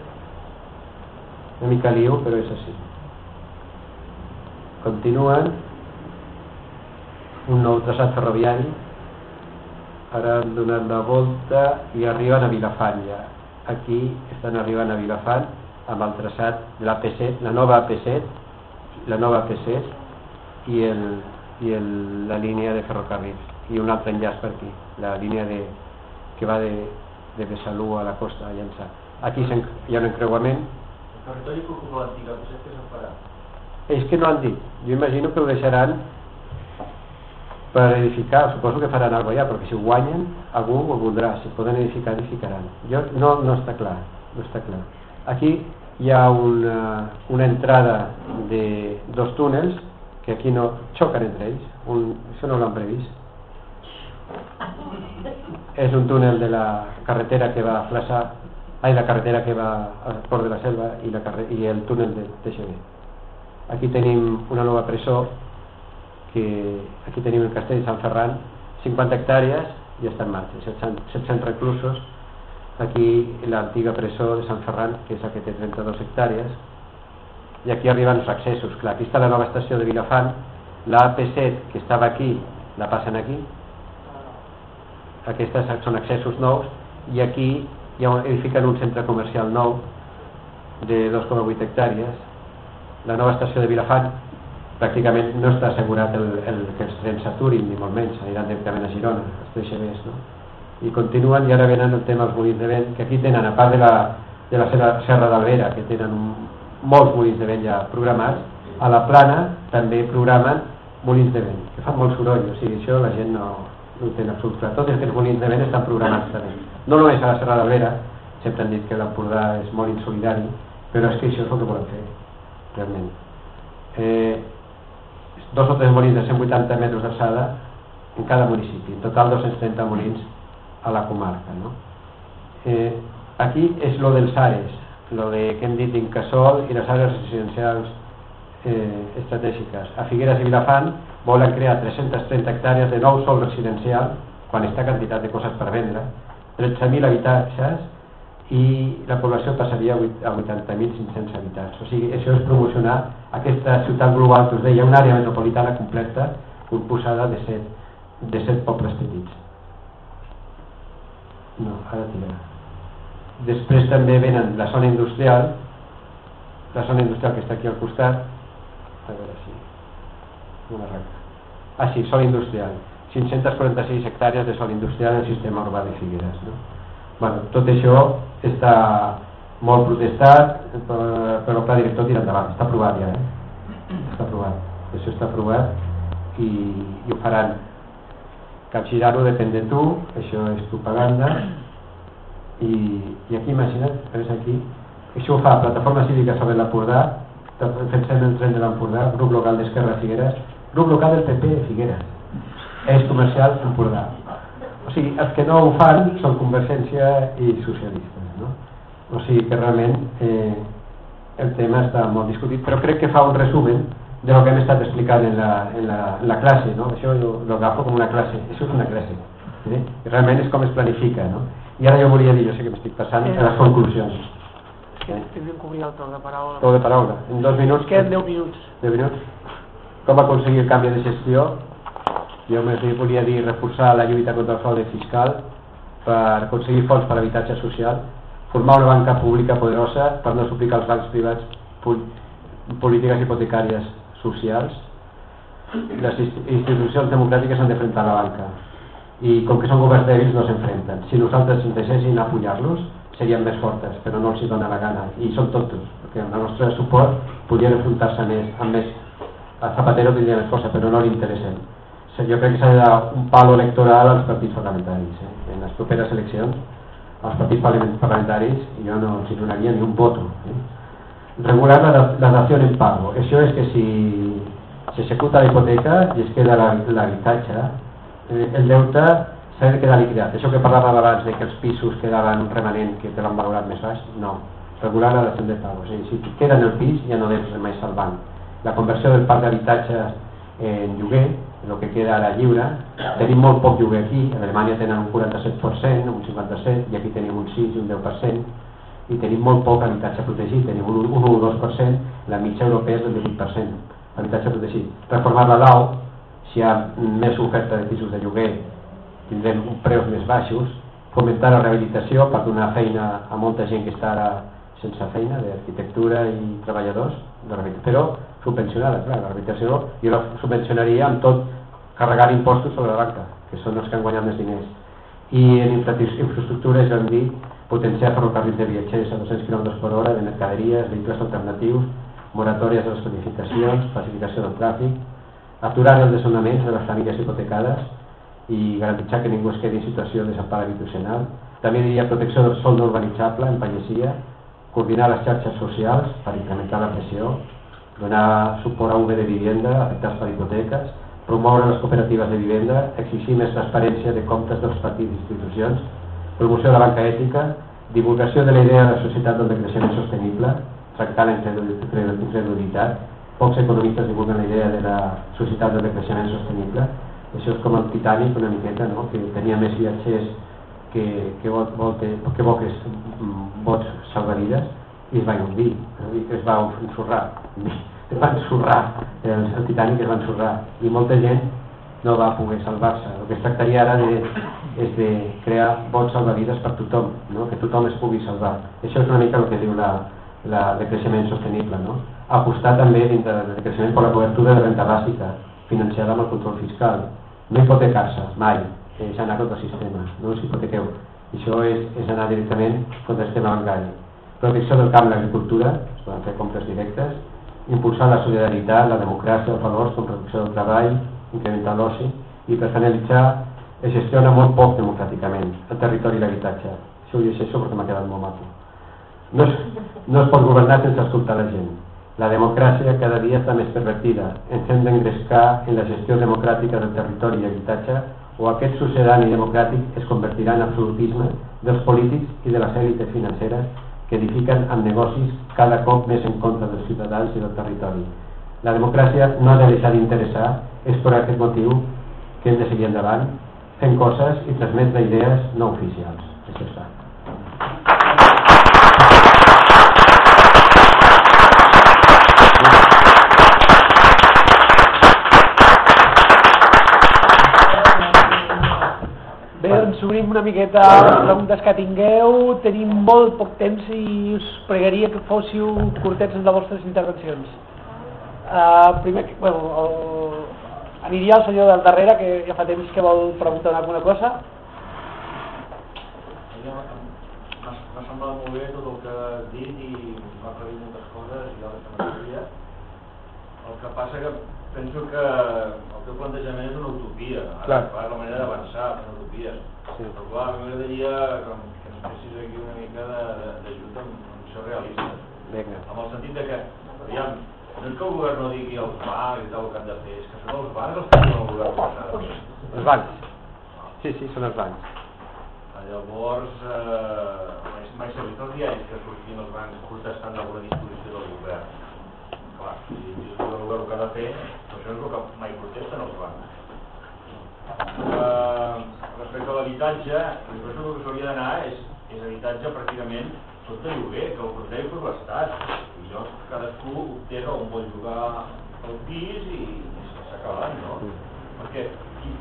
Una mica liu però és així. Continuen un nou traçat ferroviari ara han donat la volta i arriben a Vilafanya aquí estan arribant a Vilafant amb el traçat de l'AP7, la nova AP7, la nova AP7 i, el, i el, la línia de ferrocarrils i un altre enllaç per aquí, la línia de, que va de, de Besalú a la costa a Llançà. Aquí hi ha un encreuament. El territori que ocupa l'antiga AP7 què se'n farà? És que no han dit. Jo imagino que ho deixaran per edificar, suposo que faran alguna cosa allà, perquè si ho guanyen, algú ho voldrà, si poden edificar, edificaran. Jo, no, no està clar, no està clar. Aquí hi ha una, una entrada de dos túnels que aquí no xoquen entre ells, un, això no l'han previst. És un túnel de la carretera que va a Flaçà, ai, la carretera que va al Port de la Selva i, la i el túnel de TGV. Aquí tenim una nova presó que aquí tenim el castell de Sant Ferran 50 hectàrees i està en marxa. 700, 700 reclusos. Aquí l'antiga presó de Sant Ferran que és la que té 32 hectàrees. I aquí arriben els accessos. Clar, aquí està la nova estació de Vilafant. La AP7 que estava aquí la passen aquí. Aquestes són accessos nous. I aquí ja edifiquen un centre comercial nou de 2,8 hectàrees. La nova estació de Vilafant pràcticament no està assegurat el, el, que els trens s'aturin, ni molt menys, aniran directament a Girona, els TGVs, no? I continuen, i ara venen el tema dels molins de vent, que aquí tenen, a part de la, de la Serra d'Albera, que tenen un, molts molins de vent ja programats, a la plana també programen molins de vent, que fan molt soroll, o sigui, això la gent no, no ho té en absolut clar. Tots aquests molins de vent estan programats també. No només a la Serra d'Albera, sempre han dit que l'Empordà és molt insolidari, però és que això és el que volen fer, realment. Eh, dos o tres molins de 180 metres d'alçada en cada municipi, en total 230 molins a la comarca. No? Eh, aquí és lo dels ARES, lo de que hem dit d'Incasol i les àrees residencials eh, estratègiques. A Figueres i Vilafant volen crear 330 hectàrees de nou sol residencial, quan està quantitat de coses per vendre, 13.000 habitatges i la població passaria a 80.500 habitants. O sigui, això és promocionar aquesta ciutat global que us deia, una àrea metropolitana completa composada de set, de set pobles petits. No, ara tira. Després també venen la zona industrial, la zona industrial que està aquí al costat, a veure si... No m'arranca. Ah, sí, sol industrial. 546 hectàrees de sol industrial en el sistema urbà de Figueres. No? Bueno, tot això està molt protestat, però el pla director tira endavant, està aprovat ja, eh? està aprovat, això està aprovat i, i ho faran. Capgirar-ho depèn de tu, això és propaganda, i, i aquí imagina't, veus aquí, això ho fa Plataforma Cívica sobre l'Empordà, defensem el tren de l'Empordà, grup local d'Esquerra Figueres, grup local del PP de Figueres, és comercial Empordà. o sigui, els que no ho fan són Convergència i socialistes. O sigui que realment eh, el tema està molt discutit, però crec que fa un resumen de lo que hem estat explicant en la, en la, en la classe. No? Això jo lo agafo com una classe, això és una classe. Eh? Realment és com es planifica. No? I ara jo volia dir, jo sé que m'estic passant, a les conclusions. Que tindríem que obrir el torn de paraula. Tot de paraula. En dos minuts. Queden 10 minuts. 10 minuts. Com aconseguir el canvi de gestió? Jo més volia dir reforçar la lluita contra el fraude fiscal per aconseguir fons per habitatge social, formar una banca pública poderosa per no suplicar als bancs privats polítiques hipotecàries socials. Les institucions democràtiques han d'enfrontar la banca i com que són governs dèbils no s'enfrenten. Si nosaltres ens deixéssim apujar-los serien més fortes, però no els hi dona la gana i són tontos, perquè amb el nostre suport podrien enfrontar-se més, amb més a Zapatero tindria més força, però no li interessen. Jo crec que s'ha de un palo electoral als partits parlamentaris. Eh? En les properes eleccions, als partits parlamentaris, jo no els donaria ni un voto. Eh? Regular la, la dació en pago. Això és que si s'executa la hipoteca i es queda l'habitatge, eh, el deute s'ha de quedar liquidat. Això que parlàvem abans de que els pisos quedaven remanent que te l'han valorat més baix, no. Regular la dació de pago. És si queda en el pis ja no deus més al banc la conversió del parc d'habitatges en lloguer, el que queda ara lliure. Tenim molt poc lloguer aquí, a Alemanya tenen un 47%, un 57%, i aquí tenim un 6 i un 10%, i tenim molt poc habitatge protegit, tenim un 1 o 2%, la mitja europea és del 18%, habitatge protegit. Reformar la lau, si hi ha més oferta de pisos de lloguer, tindrem preus més baixos, fomentar la rehabilitació per donar feina a molta gent que està ara sense feina, d'arquitectura i treballadors, de però subvencionada, clar, la rehabilitació jo la subvencionaria amb tot carregar impostos sobre la banca, que són els que han guanyat més diners. I en infraestructures, ja hem dit, potenciar ferrocarrils de viatgers a 200 km per hora, de mercaderies, vehicles alternatius, moratòries de les planificacions, pacificació del tràfic, aturar els desnonaments de les famílies hipotecades i garantir que ningú es quedi en situació de desampar habitacional. També diria protecció del sol no urbanitzable en pagesia, coordinar les xarxes socials per incrementar la pressió, donar suport a un bé de vivenda afectats per hipoteques, promoure les cooperatives de vivenda, exigir més transparència de comptes dels partits i institucions, promoció de la banca ètica, divulgació de la idea de la societat del decreixement sostenible, tractar la incredulitat, pocs economistes divulguen la idea de la societat del decreixement sostenible, això és com el Titanic una miqueta, no? que tenia més viatgers que, que, bot, bote, que boques mm, bots salvavides i es va inundir, es va ensorrar. Es va ensorrar el, el Titanic es va ensorrar. I molta gent no va poder salvar-se. El que es tractaria ara de, és de crear bots salvavides per tothom no? que tothom es pugui salvar. Això és una mica el que diu la, la de creixement sostenible no? apostar també dintre del creixement per la cobertura de renta bàsica financiada amb el control fiscal. No hipotecar-se mai. És anar contra el sistema no us hipotequeu. Això és, és anar directament contra el sistema bancari protecció del camp de l'agricultura es poden fer compres directes impulsar la solidaritat, la democràcia, els valors com reducció del treball, incrementar l'oci i per finalitzar es gestiona molt poc democràticament el territori i l'habitatge. Això ho llegeixo perquè m'ha quedat molt maco. No es, no es pot governar sense escoltar la gent. La democràcia cada dia està més pervertida. Ens hem d'engrescar en la gestió democràtica del territori i l'habitatge o aquest sucedani democràtic es convertirà en absolutisme dels polítics i de les èlites financeres que edifiquen amb negocis cada cop més en contra dels ciutadans i del territori. La democràcia no ha de deixar d'interessar, és per aquest motiu que hem de seguir endavant fent coses i transmetre idees no oficials. Això ens obrim una miqueta les preguntes que tingueu. Tenim molt poc temps i us pregaria que fóssiu curtets en les vostres intervencions. Uh, primer, bueno, el, aniria el senyor del darrere, que ja fa temps que vol preguntar alguna cosa. M'ha semblat molt bé tot el que has dit i m'ha aclarit moltes coses i que no El que passa que penso que el teu plantejament és una utopia. Ara, clar. la manera d'avançar, és una utopia. Sí. Però clar, a mi m'agradaria que, ens fessis aquí una mica d'ajut amb, amb ser realistes. Vinga. Amb el sentit de que, aviam, no és que el govern no digui als bancs i tal el que han de fer, és que són els bancs els que diuen al govern Els bancs. Sí, sí, són els bancs. Llavors, eh, mai s'ha vist els diaris que sortien els bancs protestant d'alguna disposició del govern. Clar, si el govern el que ha de fer, això és el que mai protesten els bancs. Eh, respecte a l'habitatge, l'impressió que s'hauria d'anar és, és habitatge pràcticament tot de lloguer, que el protegi per l'Estat. I llavors cadascú obté on vol jugar el pis i, i s'acaba no? Perquè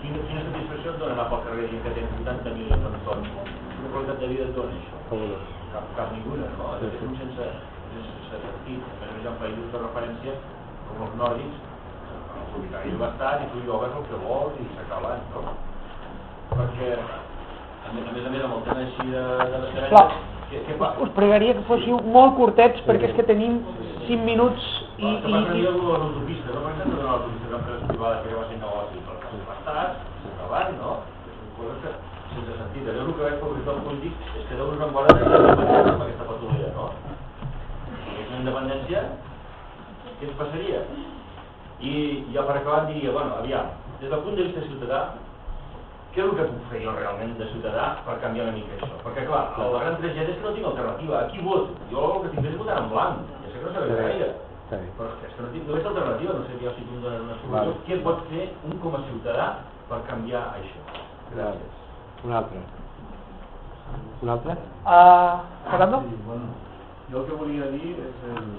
quina, quina satisfacció et dona anar pel carrer dient que tens 80 milions d'entorn? Quina qualitat de vida et dona això? Cap, cap ninguna, no? És un sense, sense sentit. A més, hi ha països de referència, com els nòrdics, el propietari de l'estat i tu llogues el que vols i s'acaba l'any, no? Perquè, a més a més, a més amb el tema així de, de què, què passa? Us pregaria que fóssiu molt curtets perquè és que tenim 5 minuts i... Que passa i... a l'autopista, no? Per exemple, donar l'autopista d'empreses privades que ja va ser negoci per l'estat, s'acabat, no? Coses que, sense sentit. Allò el que veig pel ritual polític és que Déu nos en d'independència amb aquesta patologia, independència, què ens passaria? I ja per acabar diria, bueno, aviam, des del punt de vista ciutadà, què és el que puc fer jo realment de ciutadà per canviar una mica això? Perquè clar, la gran tragèdia és que no tinc alternativa. A qui voto? Jo el que tinc és votar en blanc. Ja sé que no sabeu gaire. Sí. Però és que no tinc només alternativa, no sé jo si tu em dones una solució. Vale. Què pot fer un com a ciutadà per canviar això? Gràcies. Un altre. Un altre? Uh, Fernando? Sí, bueno, jo el que volia dir és el,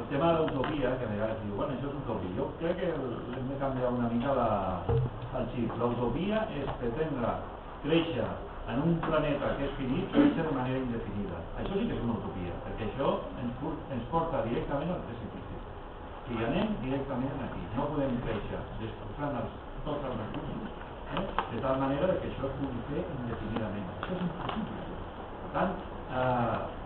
el tema de l'utopia, que a vegades diu, bueno, això és utopia. Jo crec que hem de canviar una mica la, el xip. L'utopia és pretendre créixer en un planeta que és finit, créixer de manera indefinida. Això sí que és una utopia, perquè això ens, ens porta directament al precipici. Si anem directament aquí, no podem créixer destrossant els, tots els recursos, eh? de tal manera que això es pugui fer indefinidament. Això és impossible. Per tant, eh,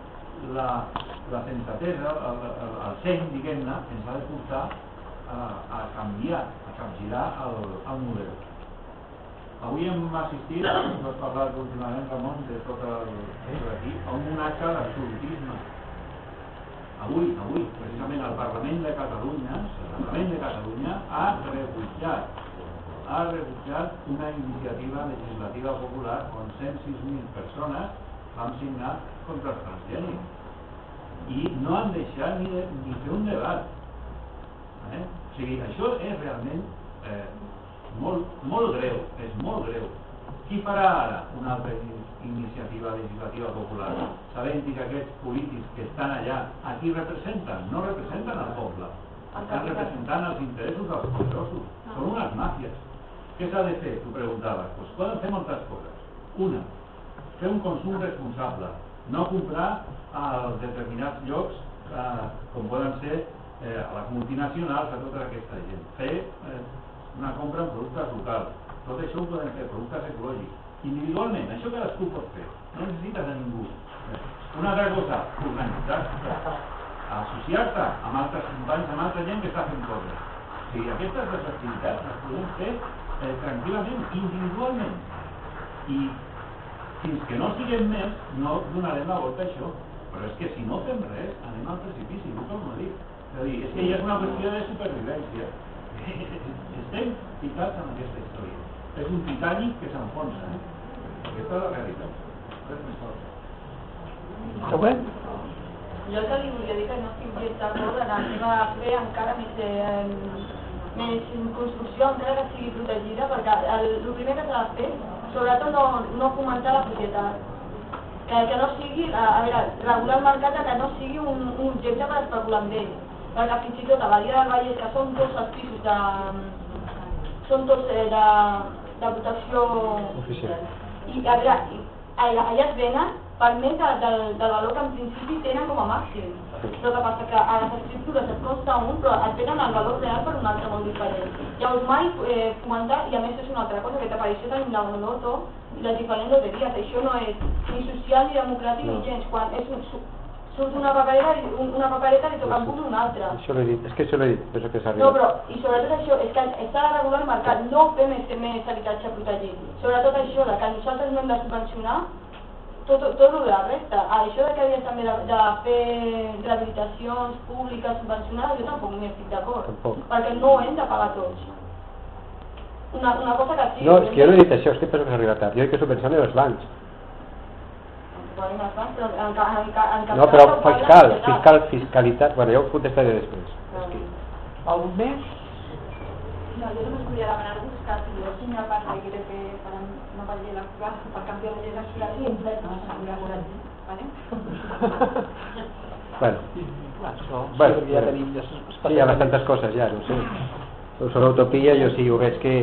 la, la sensatesa, el, el, el seny, diguem-ne, ens ha de portar a, a canviar, a capgirar el, el model. Avui hem assistit, no has parlat últimament, Ramon, de tot el, tot aquí, a un monatge d'absurdisme. Avui, avui, precisament el Parlament de Catalunya, el Parlament de Catalunya ha rebutjat ha rebutjat una iniciativa legislativa popular on 106.000 persones vam signar contra els transgènics i no han deixat ni, de, ni fer un debat. Eh? O sigui, això és realment eh, molt, molt greu, és molt greu. Qui farà ara una altra iniciativa legislativa popular? Sabent que aquests polítics que estan allà, a qui representen? No representen al poble. Estan representant els interessos dels poderosos. Són unes màfies. Què s'ha de fer? Tu preguntaves. Pues poden fer moltes coses. Una, fer un consum responsable. No comprar a determinats llocs eh, com poden ser eh, a les multinacionals, a tota aquesta gent. Fer eh, una compra en productes locals. Tot això ho podem fer, productes ecològics. Individualment, això cadascú pot fer. No necessites a ningú. Una altra cosa, organitzar-se, associar-te amb altres companys, amb altra gent que està fent coses. O sigui, aquestes dues activitats les podem fer eh, tranquil·lament, individualment. I fins que no siguem més, no donarem la volta a això. Però és que si no fem res, anem al precipici, no torno a dir. És a dir, és que ja és una qüestió de supervivència. Estem ficats en aquesta història. És un titànic que s'enfonsa. Eh? Aquesta és la realitat. Res més fort. Següent. Jo el que li volia dir que no estic gens d'acord en el tema de fer encara més, eh, més construcció encara que sigui protegida, perquè el, el primer que s'ha de fer, sobretot no, no fomentar la propietat que, que no sigui, a, a veure, regular el mercat que no sigui un, un objecte per especular amb ell. Perquè fins i tot a Badia del Vallès, que són tots els pisos de... són tots eh, de, de protecció oficial. I a veure, allà, allà es venen per més de, del, del valor que en principi tenen com a màxim. Però que passa que a les escriptures es costa un, però et tenen el valor real per un altre molt diferent. Llavors mai eh, comentar, i a més és una altra cosa, que t'apareixia tant la monoto i les diferents loteries. Això no és ni social ni democràtic no. ni gens. Quan és un, surt una papereta, una papereta li toca un una altra. Això l'he dit, és que això l'he dit, és que s'ha No, però, i sobretot això, és que està de regular el mercat, no fer més, més habitatge protegit. Sobretot això, de que nosaltres no hem de subvencionar tot, tot, tot el de la resta. Això de que havies també de, de fer rehabilitacions públiques subvencionades, jo tampoc m'hi estic d'acord. Perquè no hem de pagar tots. Una, una cosa que sí. No, és que jo no he dit això, és que penso que s'ha arribat tard. Jo he dit que els bancs. Gastar, però en, en cap No, però fiscal, fiscal, fiscalitat... Bueno, jo ho contestaré després. El mes No, yo només volia demanar-vos que si signat part de que que faran una part de electoral per canviar la llei electoral i en ple no s'haurà votat, vale? Bueno, això, Bueno, sí, ja tenim... Ja sí, hi ha bastantes coses ja, no sé. Sobre l'utopia jo sí veig que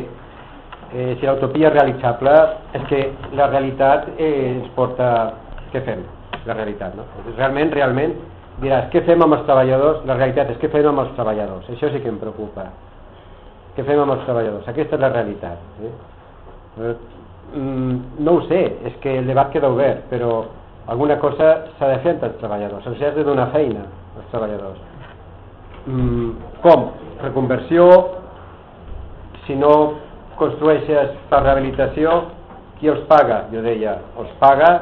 eh, si l'utopia és realitzable és que la realitat eh, ens porta... Què fem? La realitat, no? Realment, realment, diràs, què fem amb els treballadors? La realitat és què fem amb els treballadors? Això sí que em preocupa. Què fem amb els treballadors? Aquesta és la realitat. Eh? Eh, mm, no ho sé, és que el debat queda obert, però alguna cosa s'ha de fer entre els treballadors, els has de donar feina als treballadors. Mm, com? Reconversió, si no construeixes per rehabilitació, qui els paga? Jo deia, els paga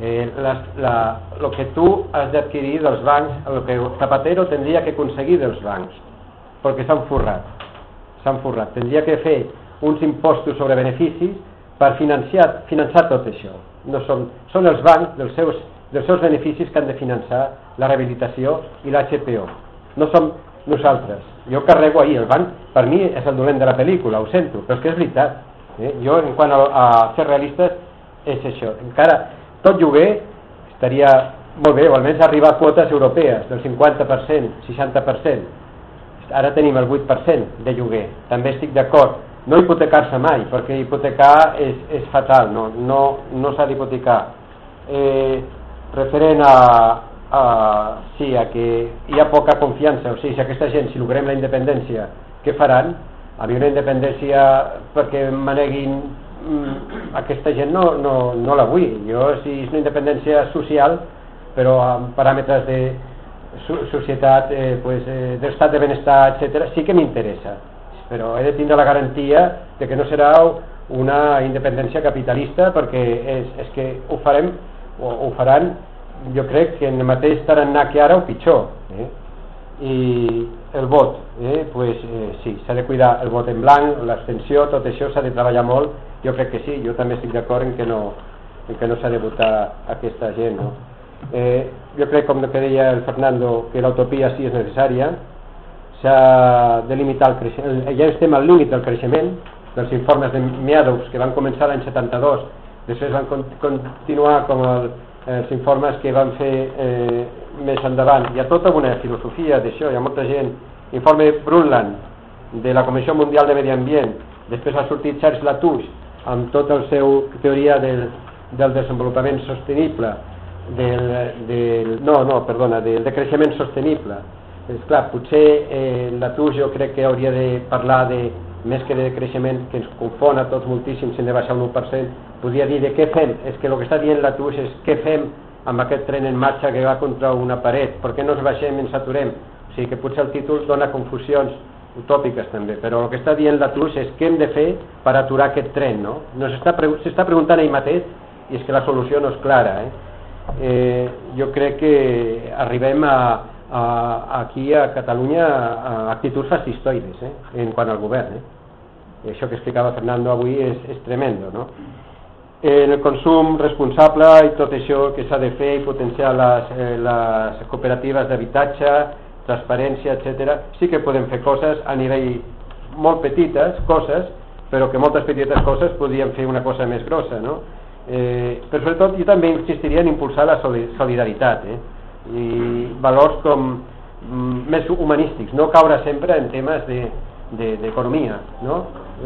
eh, les, la, lo que tu has d'adquirir dels bancs, el que Zapatero tindria que aconseguir dels bancs, perquè s'han forrat s'han forrat. Tindria que fer uns impostos sobre beneficis per financiar, finançar tot això. No són, són els bancs dels seus, dels seus beneficis que han de finançar la rehabilitació i la HPO. No som nosaltres. Jo carrego ahir el banc, per mi és el dolent de la pel·lícula, ho sento, però és que és veritat. Eh? Jo, en quant a, a ser realistes, és això. Encara, tot lloguer estaria molt bé, o almenys arribar a quotes europees del 50%, 60%, ara tenim el 8% de lloguer, també estic d'acord, no hipotecar-se mai, perquè hipotecar és, és fatal, no, no, no s'ha d'hipotecar. Eh, referent a, a, sí, a que hi ha poca confiança, o sigui, si aquesta gent, si logrem la independència, què faran? A mi una independència perquè maneguin mm, aquesta gent no, no, no la vull. Jo, si és una independència social, però amb paràmetres de, so- societat, eh, pues, eh, d'estat de benestar, etc., sí que m'interessa, però he de tindre la garantia de que no serà una independència capitalista perquè és, és que ho farem o ho faran jo crec que en el mateix tarannà que ara o pitjor eh? i el vot eh? pues, eh, sí, s'ha de cuidar el vot en blanc, l'abstenció, tot això s'ha de treballar molt, jo crec que sí jo també estic d'acord en que no, en que no s'ha de votar aquesta gent no? eh, jo crec, com que deia el Fernando, que l'utopia sí és necessària, s'ha de limitar el creixement, ja estem al límit del creixement, dels informes de Meadows que van començar l'any 72, després van con continuar com el, els informes que van fer eh, més endavant. Hi ha tota una filosofia d'això, hi ha molta gent, informe Brundtland de la Comissió Mundial de Medi Ambient, després ha sortit Charles Latouche amb tota el seu teoria del, del desenvolupament sostenible, del, del, no, no, perdona, del de creixement sostenible. És clar, potser eh, l'atur jo crec que hauria de parlar de més que de creixement que ens confon a tots moltíssim si hem de baixar un 1%, podria dir de què fem, és que el que està dient l'atur és què fem amb aquest tren en marxa que va contra una paret, per què no ens baixem i ens aturem? O sigui que potser el títol dona confusions utòpiques també, però el que està dient l'atur és què hem de fer per aturar aquest tren, no? no s'està pre preguntant ell mateix i és que la solució no és clara, eh? eh, jo crec que arribem a, a, aquí a Catalunya a actituds fascistoides eh, en quant al govern. Eh? I això que explicava Fernando avui és, és tremendo. No? El consum responsable i tot això que s'ha de fer i potenciar les, eh, les cooperatives d'habitatge, transparència, etc. Sí que podem fer coses a nivell molt petites, coses, però que moltes petites coses podrien fer una cosa més grossa, no? Eh, però sobretot jo també insistiria en impulsar la soli- solidaritat eh? I valors com mm, més humanístics, no caure sempre en temes de- d'economia, de, no?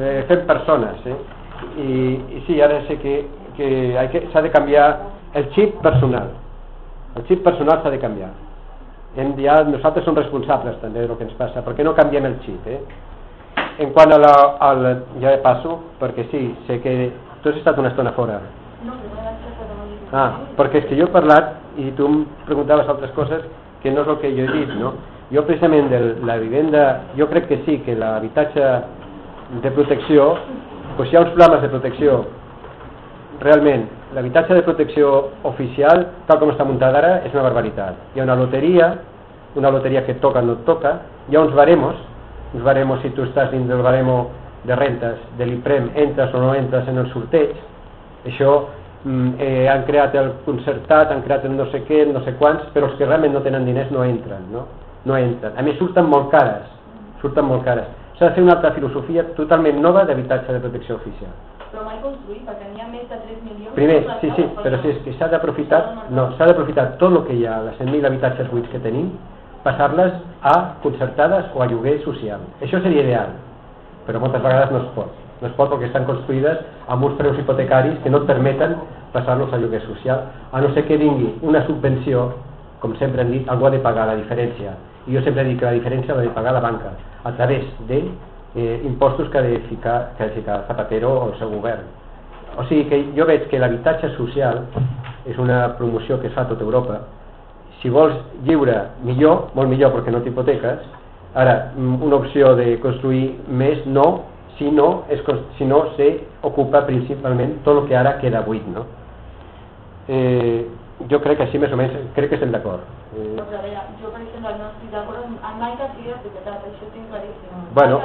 Eh, fem persones eh? I, i sí, ara sé que, que, s'ha de canviar el xip personal el xip personal s'ha de canviar hem, ja, nosaltres som responsables també del que ens passa, perquè no canviem el xip eh? en quant a la, al, ja passo perquè sí, sé que tu has estat una estona fora No, que no vaig tractar de dir. Ah, perquè és que jo he parlat i tu em preguntaves altres coses que no és el que jo he dit, no? Jo precisament de la vivenda, jo crec que sí, que l'habitatge de protecció, doncs hi ha uns programes de protecció. Realment, l'habitatge de protecció oficial, tal com està muntada ara, és una barbaritat. Hi ha una loteria, una loteria que toca o no toca, hi ha uns baremos, uns baremos si tu estàs dins del baremo de rentes de l'IPREM entres o no entres en el sorteig això eh, han creat el concertat han creat el no sé què, no sé quants però els que realment no tenen diners no entren no, no entren, a més surten molt cares surten molt cares s'ha de fer una altra filosofia totalment nova d'habitatge de protecció oficial Però mai construït, perquè n'hi ha més de 3 milions. Primer, sí, sí, però si és que s'ha d'aprofitar no, s'ha d'aprofitar tot el que hi ha, les 100.000 habitatges buits que tenim, passar-les a concertades o a lloguer social. Això seria ideal, però moltes vegades no es pot. No es pot perquè estan construïdes amb uns preus hipotecaris que no et permeten passar-los a lloguer social, a no ser que vingui una subvenció, com sempre hem dit, algú ha de pagar la diferència. I jo sempre dic que la diferència l'ha de pagar la banca, a través de eh, impostos que ha de ficar, que ha de ficar Zapatero o el seu govern. O sigui que jo veig que l'habitatge social és una promoció que es fa a tota Europa. Si vols lliure, millor, molt millor perquè no t'hipoteques. Ara, mm, una opció de construir més, no, si no, cons- si no se ocupa principalment tot el que ara queda buit, no? Eh, jo crec que així més o menys, crec que estem d'acord. Eh, a veure, jo per exemple no estic d'acord amb, amb mai que sigui de propietat, això tinc claríssim. Bueno,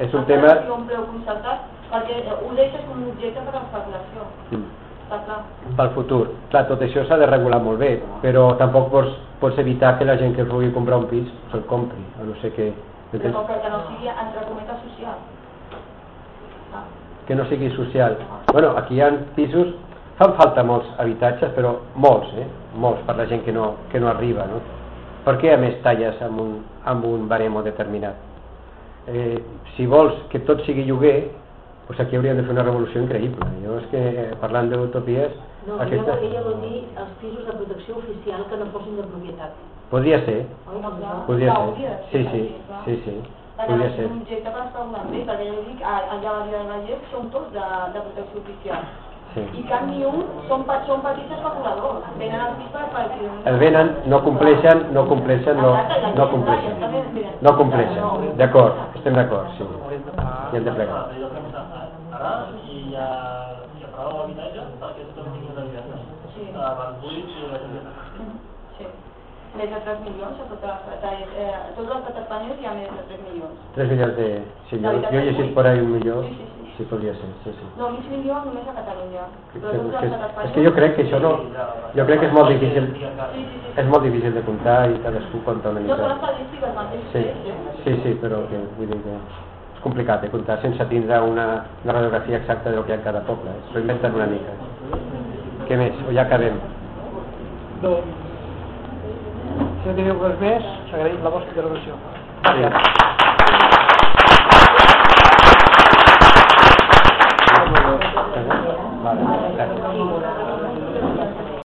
és un tema- sigui un preu concertat, perquè ho deixes com un objecte per a l'especulació. mm. Està clar. pel futur. Clar, tot això s'ha de regular molt bé, però tampoc pots, pots evitar que la gent que vulgui comprar un pis se'l compri, a no ser que... Però que no sigui entre cometes social. Que no sigui social. Bueno, aquí hi ha pisos, fan falta molts habitatges, però molts, eh? molts per la gent que no, que no arriba. No? Per què a més talles amb un, amb un baremo determinat? Eh, si vols que tot sigui lloguer, doncs aquí hauríem de fer una revolució increïble. Jo és que, eh, parlant d'utopies, No, aquesta... ella, ella vol dir els pisos de protecció oficial que no fossin de propietat. Podria ser, no. podria ser. Sí, sí, sí, sí, podria ser. un objecte per especular amb ell, perquè ja dic, a- allà a la del Vallès són tots de, de protecció oficial. Sí. I cap ni un són, són petits especuladors. Venen al pis per. El venen, no compleixen, no compleixen, no, no compleixen. No compleixen. D'acord, estem d'acord, sí. I hem de plegar. Ara i ja, ja parlàvem de l'habitatge perquè tothom tingui un habitatge. Sí. A Banc Buit i la Sí. Més de 3 milions a tot l'estat. Eh, a tot l'estat espanyol hi ha més de 3 milions. 3 milions de... Sí, jo, jo he llegit por ahí un milió. Sí, sí, sí. Sí, podria ser, sí, sí. No, mig milió només a Catalunya. Però que- tot que- és que jo crec que això no... Jo crec que és molt difícil, Sí, sí, sí. és molt difícil de comptar i cadascú compta una No són mica. estadístiques mateix, Sí, eh? sí, sí, però que, vull dir que és complicat de comptar sense tindre una, una radiografia exacta del que hi ha en cada poble. Eh? S'ho inventen una mica. Què més? O ja acabem? Doncs, si no teniu res més, agraïm la vostra intervenció. Sí. Vale, gràcies.